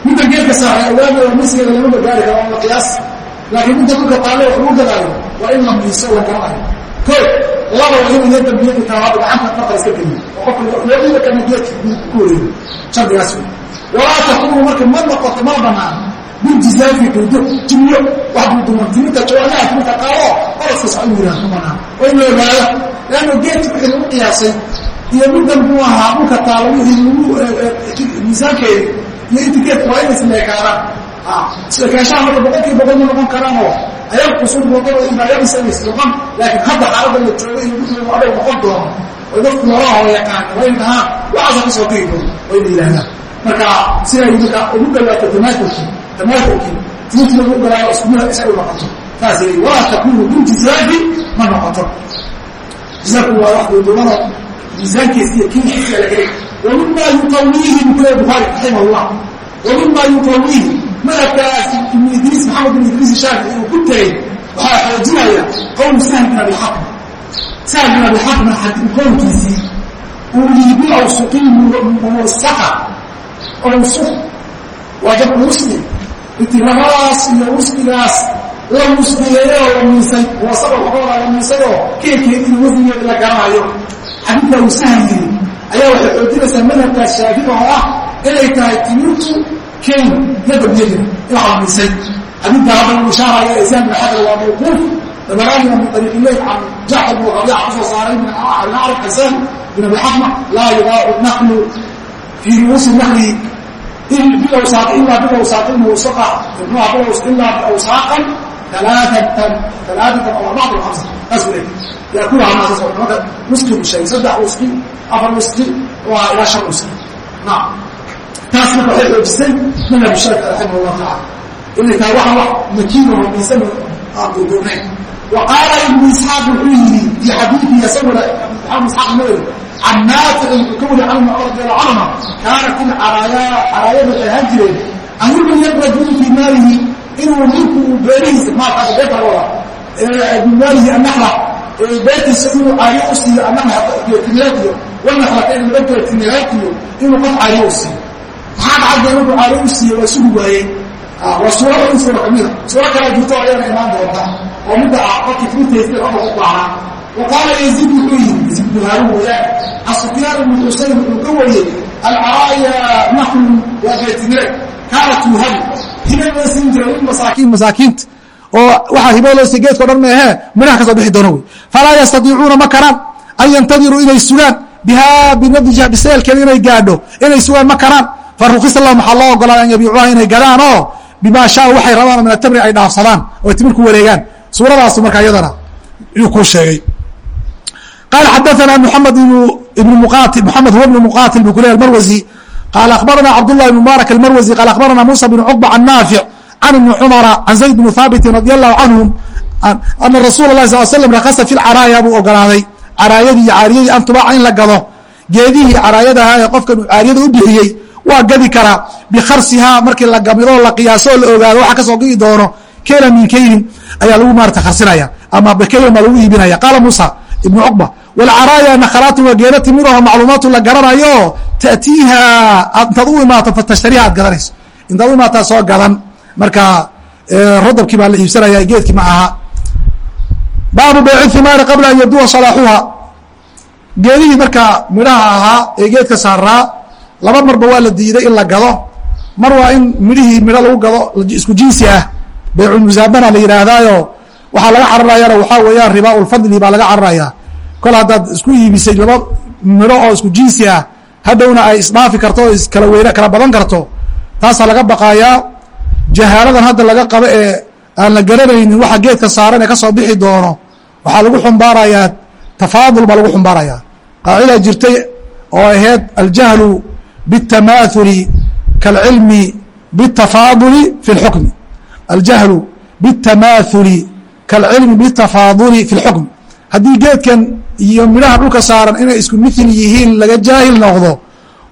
midda geedka saaray awaami oo miskeeda lama badbaari karo ama qiyaas. Laakiin midda dhulka taalle wax lagu gadaayo waa in la miiso la garanayo ko laba waa inuu yadan biyadi taalaado gacanta marka iska geliyo. Oo qofka loodiba kana geedka ku wareego shardigaas wey walaa takunu marka ma noqoto ma banaan biljizaafi duudo jimyo wax duuduman timirta jawaanaha timirta qaado qolaska socon yiraan ku banaan waa in la ogaado leanna geedka wixii lagu qiyaasay iyo middan buu ahaa dhulka taalo wixii lagu miisaankeedi iyo intikeedka waa inay isleekaadaan. Isleekaashaha marka boqolkii boqol ma noqon karaanoo ayaa kusur waddada ibaayadiisanas noqon laakiin hadda xaaladda la joogo iyo wixii adhow noqon doono oo dadku noolaha oo yaqaan waa in dhahaan waxaasa ka soo tegi doono waa ina yidhahdaan marka si ay marka ugu dhawaato tamaakulkii tamaakulkii timirtii lagu galaayo iskumida isaga noqoto saas yii walaa takunu biljizaafi ma noqoto. Jizaafku waa wax duuduubano miisaankiisa iyo kiiskiisa la celin wamima yuqawiihim bule buhaari raximah llah wamima yuqawiihim madhabkaas ibnu idriis maxamed binu idriis shaafi inuu ku tegay waxaa xoojinaya qowlu sahl bin abixaq sahl bin abixaqna qowlkiisii uu yihi bilawsuqi muwasaqa awsuq waa jabku wusqi itilamaas iyo wusqigaas la musqiyeyoo la miisay muwasaqo waxoogaa la miisayoo keelkeediina wasnigeeda la garanayo xadiidka uu sahal yiri ayaa waxay xoojinaysaa madhabkaas shaafici oo ah inay tahay timirtu keyn yada biyadina in la miisay xadiidka hadda uu ishaaraya isaan bin xajar waa mawquuf dabaraanina min ariiq ilayh can jaxr bnu rabiica ku soo saaray min acrab xasan bin abi xakma laa yubaacu naqlu fii ru'uusi naqli bilawsaaq ilaa bilawsaaq musaqa muxuha bilaws ilaa biawsaaqan talaatatan talaatatan aw arbacatan hamsa taas wey yaa uwaamuskisheegsaddex uski afar uski waa ilaa shan uski naam taasna waxay xoojisay madhabu shaafici raximah llah taala ininkaa waa wax makiino homaysan aan duuduurnayn wa qaala ibnu isxaaq wuxuu yidhi fii xadiidii isaguna maxamed isxaaq mawey can naaficin wuxuu ka wariya can radiallahu canhuma kaanatin araaya araayadu waxay ahaan jireen an yubniya rajulu fii maalihi inuu ninku uu beerihiisa maalkaas beerta wada ee maalihi annaxla beertiisa inuu caariyo u siiyo iyo timireed iyo wanaxlata in laga kala timireed iyo inuu qof caariyo u siiyo maxaa dhacda inuu caariyo u siiyo waa sugi waayey waa suurada in suura kamida suuro kala jirto ayana imaan doonta oo midda ah qofkii furtaystay oba u baahnaa wa qaala yaziid wuxuu yihi yaziid bnu haarun weeyaan asufyaan ibnu xusayn wuxuu ka wariyey alcaraaya naxlu waa beetimire kaana tuuhabu hibe loo siin jiray in masaakiin masaakiinta oo waxaa hibooleysa geedkao dhan meehe midhaha ka soo bixi doona wey. Falaa yastadiicuuna ma karaan an yantadiruu inay sugaan bihaa binadija biseelkeeda inay gaadho inay sugaan ma karaan. Fa lahum waxaa loo ogolaaday an yabiicuuha inay gadaan oo bimaa shaau waxay rabaanoo min atamri ay dhaafsadaan oo ay timirku wareegaan. Suuradaasu markaa iyadana yuu kuu sheegay. Qaala xadaanaa muxamed ibnu muqatil muxamed huwa ibnu muqatil buu ku leeyahy almarwasi qaala akhbaranaa cabdullahi ibn mubaarak almarwasi qaala akhbaranaa muusa bnu cuqba can naafic can ibni cumara can zayd bn haabiti radi allahu canhum ana rasuula اlahi sal slam rakasa fi lcaraaya buu ogolaaday caraayadii iyo caariyadii an tubaaca in la gado geedihii caraayadaha ee qofkan caariyada u bixiyey waa gadi karaa bikarsihaa markii la gamido la qiyaaso la ogaado waxa ka soo gii doono kela min kaylin ayaa lagu maarata karsinaya ama bakaylin baa lagu iibinaya qaala muusa ibnu cuqba walcaraaya nakhalaatu waa geeda timiraho macluumaatu la garanayo ta'tiiha intaad u imaato fatashtariha aad gadanayso intaad u imaataa soo gadan marka rodobkii baa la iibsanaya geedkii ma aha. Baabu bayci thimaari qabla an yabduwa salaaxuha geedihii markaa midhaha ahaa ee geedka saaraa laba marba waa la diiday in la gado. Mar waa in midhihii midho lagu gado isku jinsi ah. Bayculmusaabana la yidhaahdaayo waxaa laga cararayana waxaa weeyaan ribaa ulfadli baa laga cararayaa. Kol haddaad isku iibisay laba midho oo isku jinsi ah hadhowna ay isdhaafi karto o iskala weyne kala badan karto taasaa laga baqaayaa jahaaladan hadda laga qabo ee aan la garanaynin waxa geedka saaran ee kasoo bixi doono waxaa lagu xumbaarayaa tafaadul baa lagu xumbaarayaa qaacida jirtay oo ahayd aljahlu biاtamaauli kaalcilmi bاtafaaduli fi اlxukmi aljahlu biاtamaauli kaalcilmi bitafaaduli fi اlxukm haddii geedkan iyo midhaha dhulka saaran inay isku mithil yihiin laga jaahil noqdo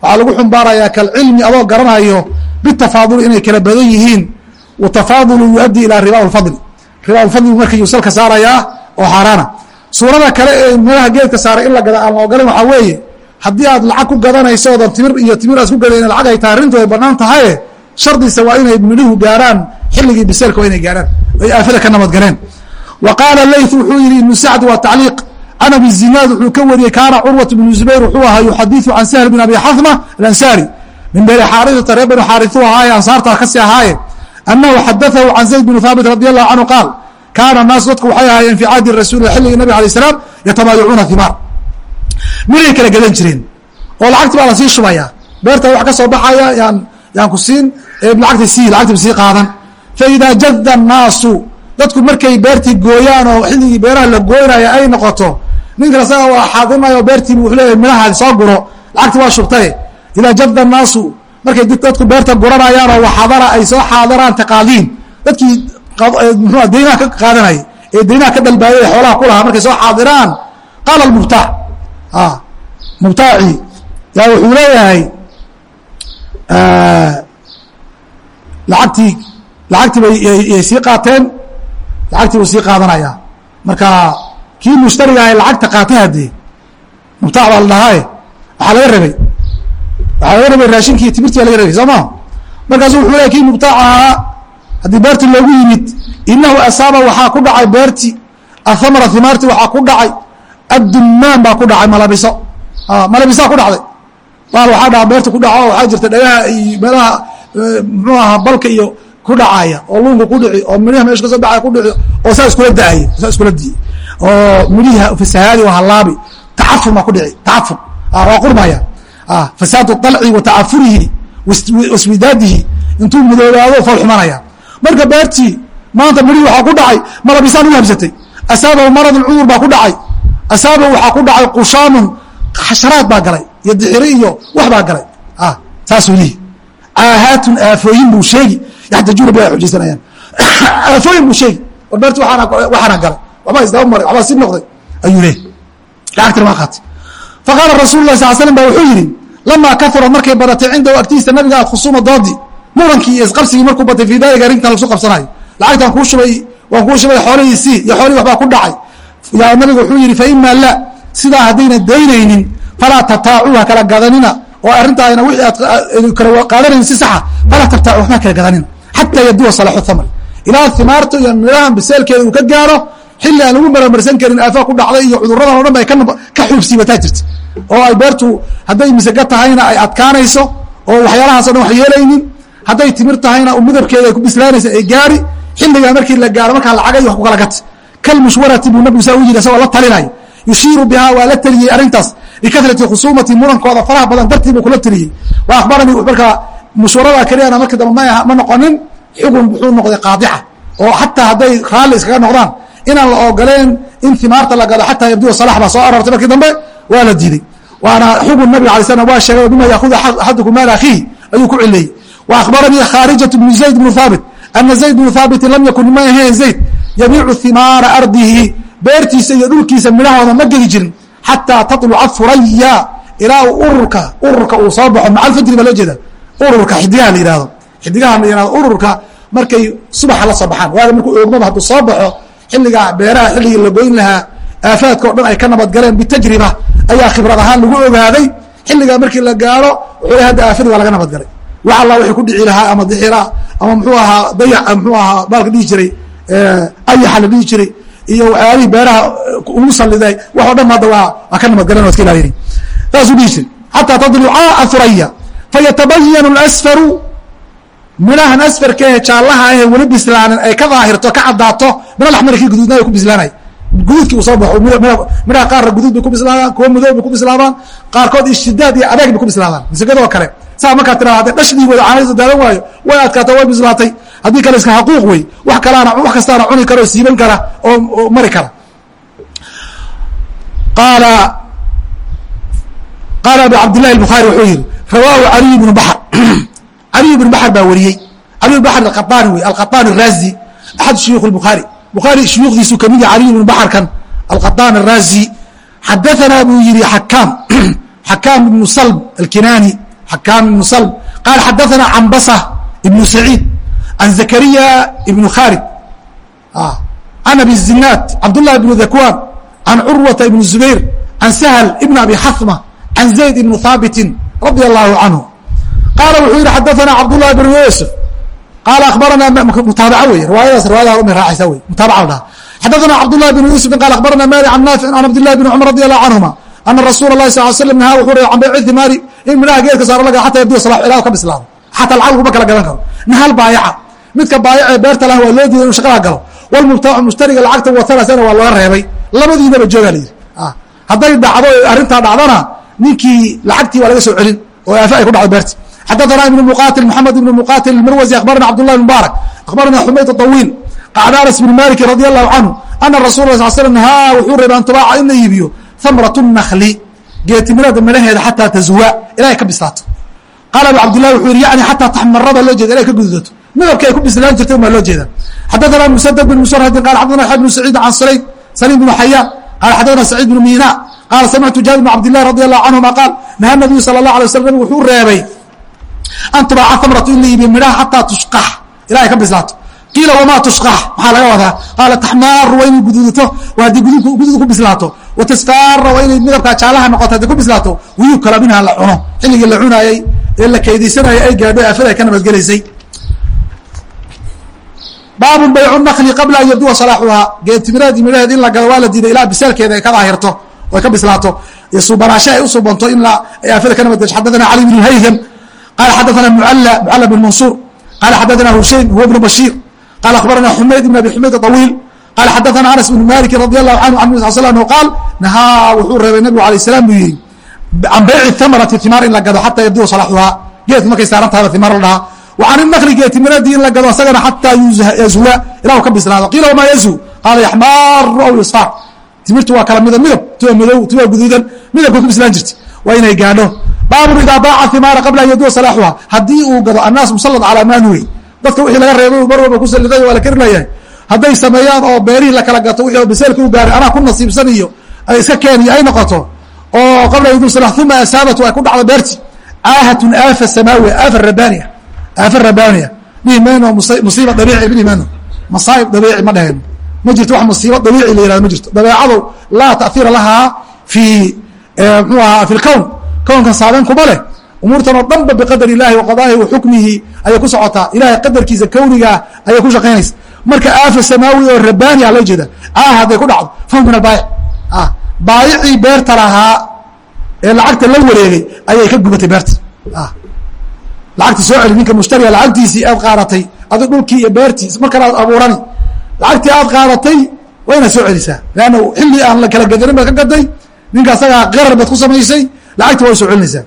waxaa lagu xumbaarayaa kalcilmi adoo garanayo bitafaaduli inay kala badan yihiin. Watafaadulu yuaddi ilaa riba lfadli riba lfadligu marka yuu salka saarayaa oo xaaraana suurada kale ee midhaha geedka saaray in la gada aan la ogolayn waxaa weeye haddii aad lacag ku gadanayso oodan timir iyo timir aad ku gadayn lacag ay tahay arrintu ay bannaan tahaye shardiisa waa inay midhuhu gaaraan xilligii biseelka waa inay gaaraan. Ay aafada ka nabadgaleen wa qaala layth wuxuu yihi ibnu sacd waa tacliiq can abi zinaad wuxuu ka wariyey kaana curwat bnu zubayr wuxuu ahaa yuxadiثu can sahl bin abi xathma alansaari. Min beni xaarisata reer beni xaariu ahaaye ansaartaa ka sii ahaaye. Anahu xadaahu can zayd bn haabit radi allahu canhu qaal kaana naasu dadku waxay ahaayeen fii cahdi rasuuli xilligii nabig alay salaam yatabaayacuuna himaar miray kala gadan jireen oo lacagti baa la sii shubaya beerta wax ka soo baxaya yaan yaan ku siin lacagta sii lacagtiba sii qaadan. Faidaa jada annaasu dadku markay beertii gooyaan oo xilligii beeraha la gooynaya ay noqoto ninkan asaga waa xaadimaya oo beertiibu wuxuu leeyahay midhahaadi soo guro lacagti waa shubtaye idaa jada annaasu markay dadku beerta guranayaan oo waxadara ay soo xaadiraan taqaadiin. Dadkii deynaha ka qaadanayay ee deynaha ka dalbaayay xoolaha ku markay soo xaadiraan qaala mubtaac mubtaaci yaa wuxuu leeyahay lacagtii lacagtii bay sii qaateen lacagtii buu sii qaadanaya. Marka kii mushtariga ahay lacagta qaatay haddee mubtaac baa la dhahaye. Waxaa laga rabay. Waxaa laga rabay raashinkii timirtii laga rabay soo maa markaasu wuxuu leey kii mubtaacahaa haddii beerti loogu yimid inahu asaaba waxaa ku dhacay beerti athamra himaarti waxaa ku dhacay addumaan baa ku dhacay malabiso. Malabisaa ku dhacday. Baal waxaa dhaca beerta ku dhaco waxaa jirta dhagaha iyo meelaha muxuu ahaa balka iyo ku dhacaya oo luunka ku dhici oo midhaha meesha ka soo baxaya ku dhici oo saa iskula daaya saa iskula diiy oo midhihi fasahaadi halaabi tacafur baa ku dhici tacafur waa qurmaya fasaadu dalci wa tacafurihi waswidaadihi. Intuu midoobaado fal xumanaya. Marka beertii maanta midhihi waxaa ku dhacay malabisaan u habsatay. Asaabahu maradun cudur baa ku dhacay. Asaabahu waxaa ku dhacay qushaamun xasharaad baa galay iyo dixiri iyo wax baa galay. Saasuu lihi caahaatun aafooyin buu sheegi yaxtajuuna biha xujaysanayaan <coughs> aafooyin buu sheegi. War beerti waxaana galay waxbaa isdaba maray waxbaa si noqday. Ayuu leey lacagtina waa qaatay. Faqaala rasul lah sal slam ba wuxuu yidhi lamaa kaurad markay badatay cindahu agtiisa nabiga alkhusuuma doodii murankii iyo isqabsigii markuu batay fii daalika arrintan lasu qabsanayo. Lacagtaan kuu shubay waan kuu shubay xoolihiisii iyo xoolihii waxbaa ku dhacay. Yaa nabiga wuxuu yidhi fa ima la sidaa haddayna daynaynin falaa tataacuuha kala gadanina oo arrinta ayna wixii aad kala qaadanayn si saxa falaa tabtaacu waxba kala gadanina xataa yaduwa salaxu thamr ilaa himaarta iyo midhahan biseelkeeda uu ka gaaro xilli aan lagu maramarsan karin aafaa ku dhacday iyo cuduradan o dhan bay ka xuubsiibataa jirta. Oo ay beertu hadday misega tahayna ay adkaanayso oo waxyaalahaas o dhan wax yeelaynin hadday timir tahayna midabkeeda ay ku bislaanaysa ay gaari xilligaa markii la gaaro markaa lacagay wax ku kala gata kalmushwarati buu nabigu saa u yiri isagoo la talinaya yushiiru bihaa waa la teliyey arrintaas likarati khusuumati murankooda faraha badan dartii buu kula teliyey wa akhbaranii markaa mushwarada keliyana markii dambe ma noqonin xugun wuxuu noqday qaadica oo xataa hadday raalli iskaga noqdaan inaan la ogoleen in himaarta la galo xataa yabduwa salax baa soo aroortay markii dambe waa la diiday. Waana xugun nabig alay slam waa sheegay mima yaakudu axadukum maal akhiihi ayuu ku cileeyey wa akhbaranii khaarijatu bnu zayd bnu haabit ana zayd bnu haabitin lam yakun ma ahayn zayd yabiicu himaara ardihi. Beertiisa iyo dhulkiisa midhahooda ma gedi jirin xataa taluca furaya ilaa uu ururka ururka uu soo baxo. Maca alfajri baa loo jeeda ururka xidigaha la yihahdo xidigaha la yihahdo ururka markay subaxa la soo baxaan. Waaga markuu oogmaba hadduu soo baxo xilligaa beeraha xilligii la goyn lahaa aafaadka o dhan ay ka nabadgaleen bitajriba ayaa khibrad ahaan lagu ogaaday xilligaa markii la gaaro wuxuu le hadda aafadii waa laga nabadgalay wax alla wixii ku dhici lahaa ama dixira ama muxuu ahaa dayac muxuu ahaa baalka dhihi jiray ayaxa la dhihi jiray iyo waxyaalihii beeraha ugu saliday wax o dhan hadda waa ka nabadgaleen waa iska ilaaliyen saasuu dhihi jiray. Xataa tadluca afuraya fayatabayanu اlasfaru midhahan asfarkae jaallaha ahe weli bislaanin ay ka daahirto ka caddaato min alaxmarkii guduudna ay ku bislaanay. Guduudkii uu soo baxo midhaha qaarna guduud bay ku bislaadaan kuwa mudoob bay ku bislaadaan qaarkood ishtidaad iyo adeeg bay ku bislaadaan. Misagadoo kale saa markaa tiraa hadday dhashdii wada caanaysa daadan waayo way adkaato way bislaatay. Haddii kale iska xaquuq wey wax kalaana wax kastaana cuni kara oo siiban kara oo mari kara. Qaala qaala abu cabdillahi الbukhaari wuxuu yihi rawaahu caliy bnu baxr <clears throat> ali bn br baa wariyey. Ali bn br aaan wey aaan razi axad shuyuu buaari buaari shuyuudiisu ka mid yaha ali bn barkan aaan arazi xadaanaa buu yihi akaam akaam <clears throat> ibnu salb alkinani akaam ibnu salb. Qaal xadaanaa can ibnu saciid an zakariya ibnu khalid ah, an abi zinaad cabdulahi ibnu dakwan can curwata ibn zubayr can sahl ibn abi xasma can zayd ibnu haabiti radi allahu canhu qaala wuxuu yidhi xadaanaa cabdullahi bnu yuusuf qaala abaranaa mutaabac wey riwaayadaas riwayada raacaysa wey mutaabaca la dhaha xadaanaa cabdullahi bnu yuusufin qaala akhbarana maali can naaficin can cabdillahi bn cumar radi allahu canhuma ana rasuula lahi sal l slam nahaa wuxuu raba can bayci himaari in midhaha geedka saaro laga xata yabdiya sala ilaa ka bislaado xataa lacag laguma kala gadan karo nahal baayaca midka baayac ee beerta laha waa loo diiday inu shaqada galo walmubtaacu mushtariga lacagta watanasana waa looga reebay labadiinaba joogaa la yidhi hadday dhacdo arrintaa dhacdana ninkii lacagtii waa laga soo celin oo aafa ay ku dhacdo beerta xadana ibn muqatil maxamed ibn muqatil marwasi abarana cabdulahi bn mubaarak abarana xumayd awiil qacda anas bn maliki radi allahu canhu ana rasul a sal sl nahaa wuxuu reebay an tubaaca in la iibiyo hamrat nakli geetimirada midhaheeda xataa tazuwa ila ay ka bislaato qaala abu cabdillahi wuxuu yidhi yani xataa taxmarada loo jeeda ila ay ka gududato midabka ay ku bislaan jirtay unbaa loo jeeda xaddaana musadad bin musarhadin qaala xadana yaxya bnu saciid can sulayd saliim bnu xayaan qaala xadana saciid bnu miina qaala samictu jaabir bn cabdillahi radi allahu canhuma qaal naha nabiyu sala allah alay waslam nabigu wuxuu reebay an tubaaca hamratu in la iibiyo midhaha xataa tushqax ilahay ka bislaato qiila wamaa tushqax maxaa laga wadaa qaala taxmaaru waa inay gududato waa haddii gudud ku bislaato watasfaara waa inay midabkaa jaalaha noqoto hadday ku bislaato wiyukala minha la cuno xilligii la cunaayey ee la kaydaysanayay ay gaadho aafada ay ka nabadgelaysay baabun baycu nakli qabla an yabduwa salaaxuhaa geedtimireed midhaheed in la gado waa la diiday ilaa bisaalkeeda ay ka daahirto ay ka bislaato iyo suubanaasho ay u suubanto in ay aafada ka nabadgesho xadathana cali bn haytham qala xadathana mucalla mucalla bn mansuur qala xadathana hushaym huwa bnu bashiir qala akhbarana xumayd ibn abi xumayd aطawiil qala xadathana anas bn maliki radi allahu canhu an nabi sal sl anhu qaal nahaa wuxuu reebay nabigu alay salam buu yihi can bayci thamarati himaar in la gado xata yabduwa salaaxuhaa geedku markay saaran tahayba himaar la dhahaa وعن النkل geetimiradii in la gado isagana xatىa yزوa ilah ka bislaado قيila وma yزو qaala يxmاr aw يصفاr timirtu waa kala midab midab tuwa madow tuwa guduudan midabka ku bislaan jirta waa inay gaadho baabun idaa baaca himaara qabla an yaduwa salaaxuha haddii uu gado annaas musallad calaa maa nuhi dadka wixii laga reebay mar walba ku saliday waa la karinayahay hadday sameeyaan oo beerihii la kala gato wixii biseelka u gaaray anaa ku nasiibsan iyo ay iska keeniyo ay noqoto oo qabla an yaduwa sala uma asaabatu ay ku dhacdo beerti. Caahatun aafa samaawi aafa rabbaaniya aafa rabbaaniya dhihi mayno musiiba dabiici dhihi mayno. Masaa'ib dabiici ma dhahayno ma jirto wax musiibo dabiici la yihahdo ma jirto. Dabeecadu laa ta'hiira lahaa fi mxuu ahaa fi lkown kownkan saabeyn kuma leh. Umuurtan oo dhanba biqadar illahi wa xukmihi ayay ku socotaa. Ilahay qadarkiisa kownigaa ayay ku shaqaynaysa. Marka aafa samaawi oo rabbaani a loo jeeda caah hadday ku dhacdo fahum min albaayic baayicii beerta lahaa ee lacagta la wareegay ayay ka gubatay beerta. Lacagta soo celi ninka mushtariga lacagtiisii aad qaadatay adi dhulkii iyo beertii markana aad abuurani lacagtii aad qaadatay waa soo celisaa. Leanna xilli aan la kala gadanin baad ka gaday ninka asagaa qarar baad ku samaysay lacagti waa soo celinaysaa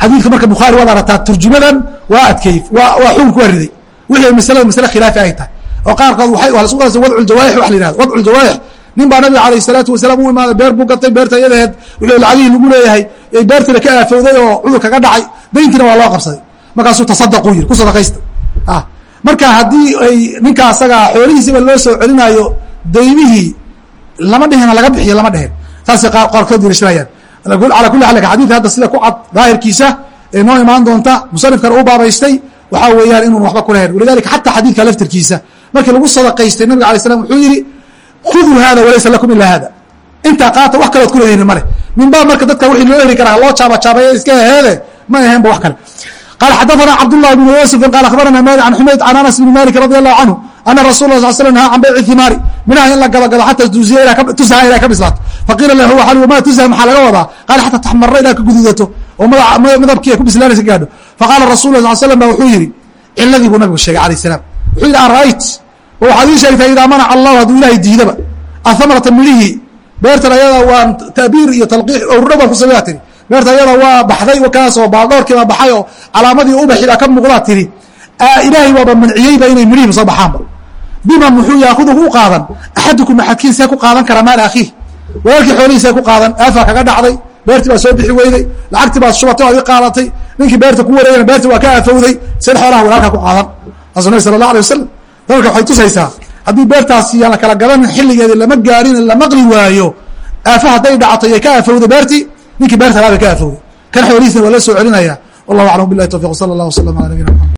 xadiidka marka bukhaari waad arataa turjumadan waa adkeey waa waa xukunku waa riday. Wixii masalada masale khilaafi ay tahay. Oo qaarkood waa la isku qalasa wadcu ljawaaix wax la yihahdo wadcu ljawaaix nin baa nabiga alayh salaatu wasalaam u imaaday beer buu gatay beerta iyadaheed wixii lacagihii lagu leeyahay beertiina ka aafowday oo cudur kaga dhacay dayntiina waa loo qabsaday. Markaasuu tasadaqu yiri ku sadaqaysta. Marka haddii ay ninka asagaa xoolihiisiiba loo soo celinaayo daymihii lama dhehena laga bixiyo lama dhehen saasay qaarkood dirishirayaan alaa kuli xal xadiidka hadda sida ku cad daahirkiisa ee noo imaan doonta musanifkana uu baabaystay waxaa weeyaan inuun waxba kulahayn walidalika xataa xadiidka laftirkiisa. Markii lagu sadaqaystay nabiga alay slam wuxuu yidhi khuduu hada walaysa lakum ilaa hada intaa qaata wax kalood kulahayni male min baab marka dadka wixii loo heli karaa loo jaabajaabeeya iska heheede ma aheenba wax kale. Qaala xadaanaa cabdullahi bnu yuusufin qaala akhbarana maali can xumayd can anas bni malik radi allahu canhu ana rasul a sl nahaa can bayci himaari minaha in la gadogado xata tusaha ila ka bislaato faqiila lahu waa ma tusaha maxaa laga wadaa qaal xata taxmara ilaa ka guduudato oo madabkii ay ku bislaanaysa gaadho faqaala rasul a sal slm ba wuxuu yidhi ciladii buu nabigu sheegay alayh salaam wuxuu yidhi ara'ayt oo waxaad ii sheegtaa idaa manaca allahu hadduu ilaahay diidaba ahamarata midhihii beertan ayada waan taabiir iyo talqiix owruro baan ku sameyaa tiri beerta ayada waa baxday wakaasoo baaldhoorkii baa baxay oo calaamadii ubaxii baa ka muuqdaa tiri ilaahay waaba manciyeyba inay midhihim soo baxaanba bima muxuu yaakudu u qaadan? Axadukum axadkiin see ku qaadan karaa maal akhiih. Walaalkii xoolihii see ku qaadan. Aafaa kaga dhacday. Beertii baa soo bixi weyday. Lacagtii baad shubatay oad i qaadatay. Ninkii beerta ku wareegana beerti waa ka aafowday. Seen xoolaha walaalkaa ku qaadan. Raasu nabi sala allah alay wasalam dalka waxay tusaysaa haddii beertaasi yaan la kala gadan xilligeedi lama gaarin la maqli waayo. Aafa hadday dhacato yay ka aafowday beertii ninkii beerta laabay ka aafowday. Kan xoolihiisna waa la soo celinaya wallahu aclam billahi tawfiq sala allah wasalam ala nabiyina mxamed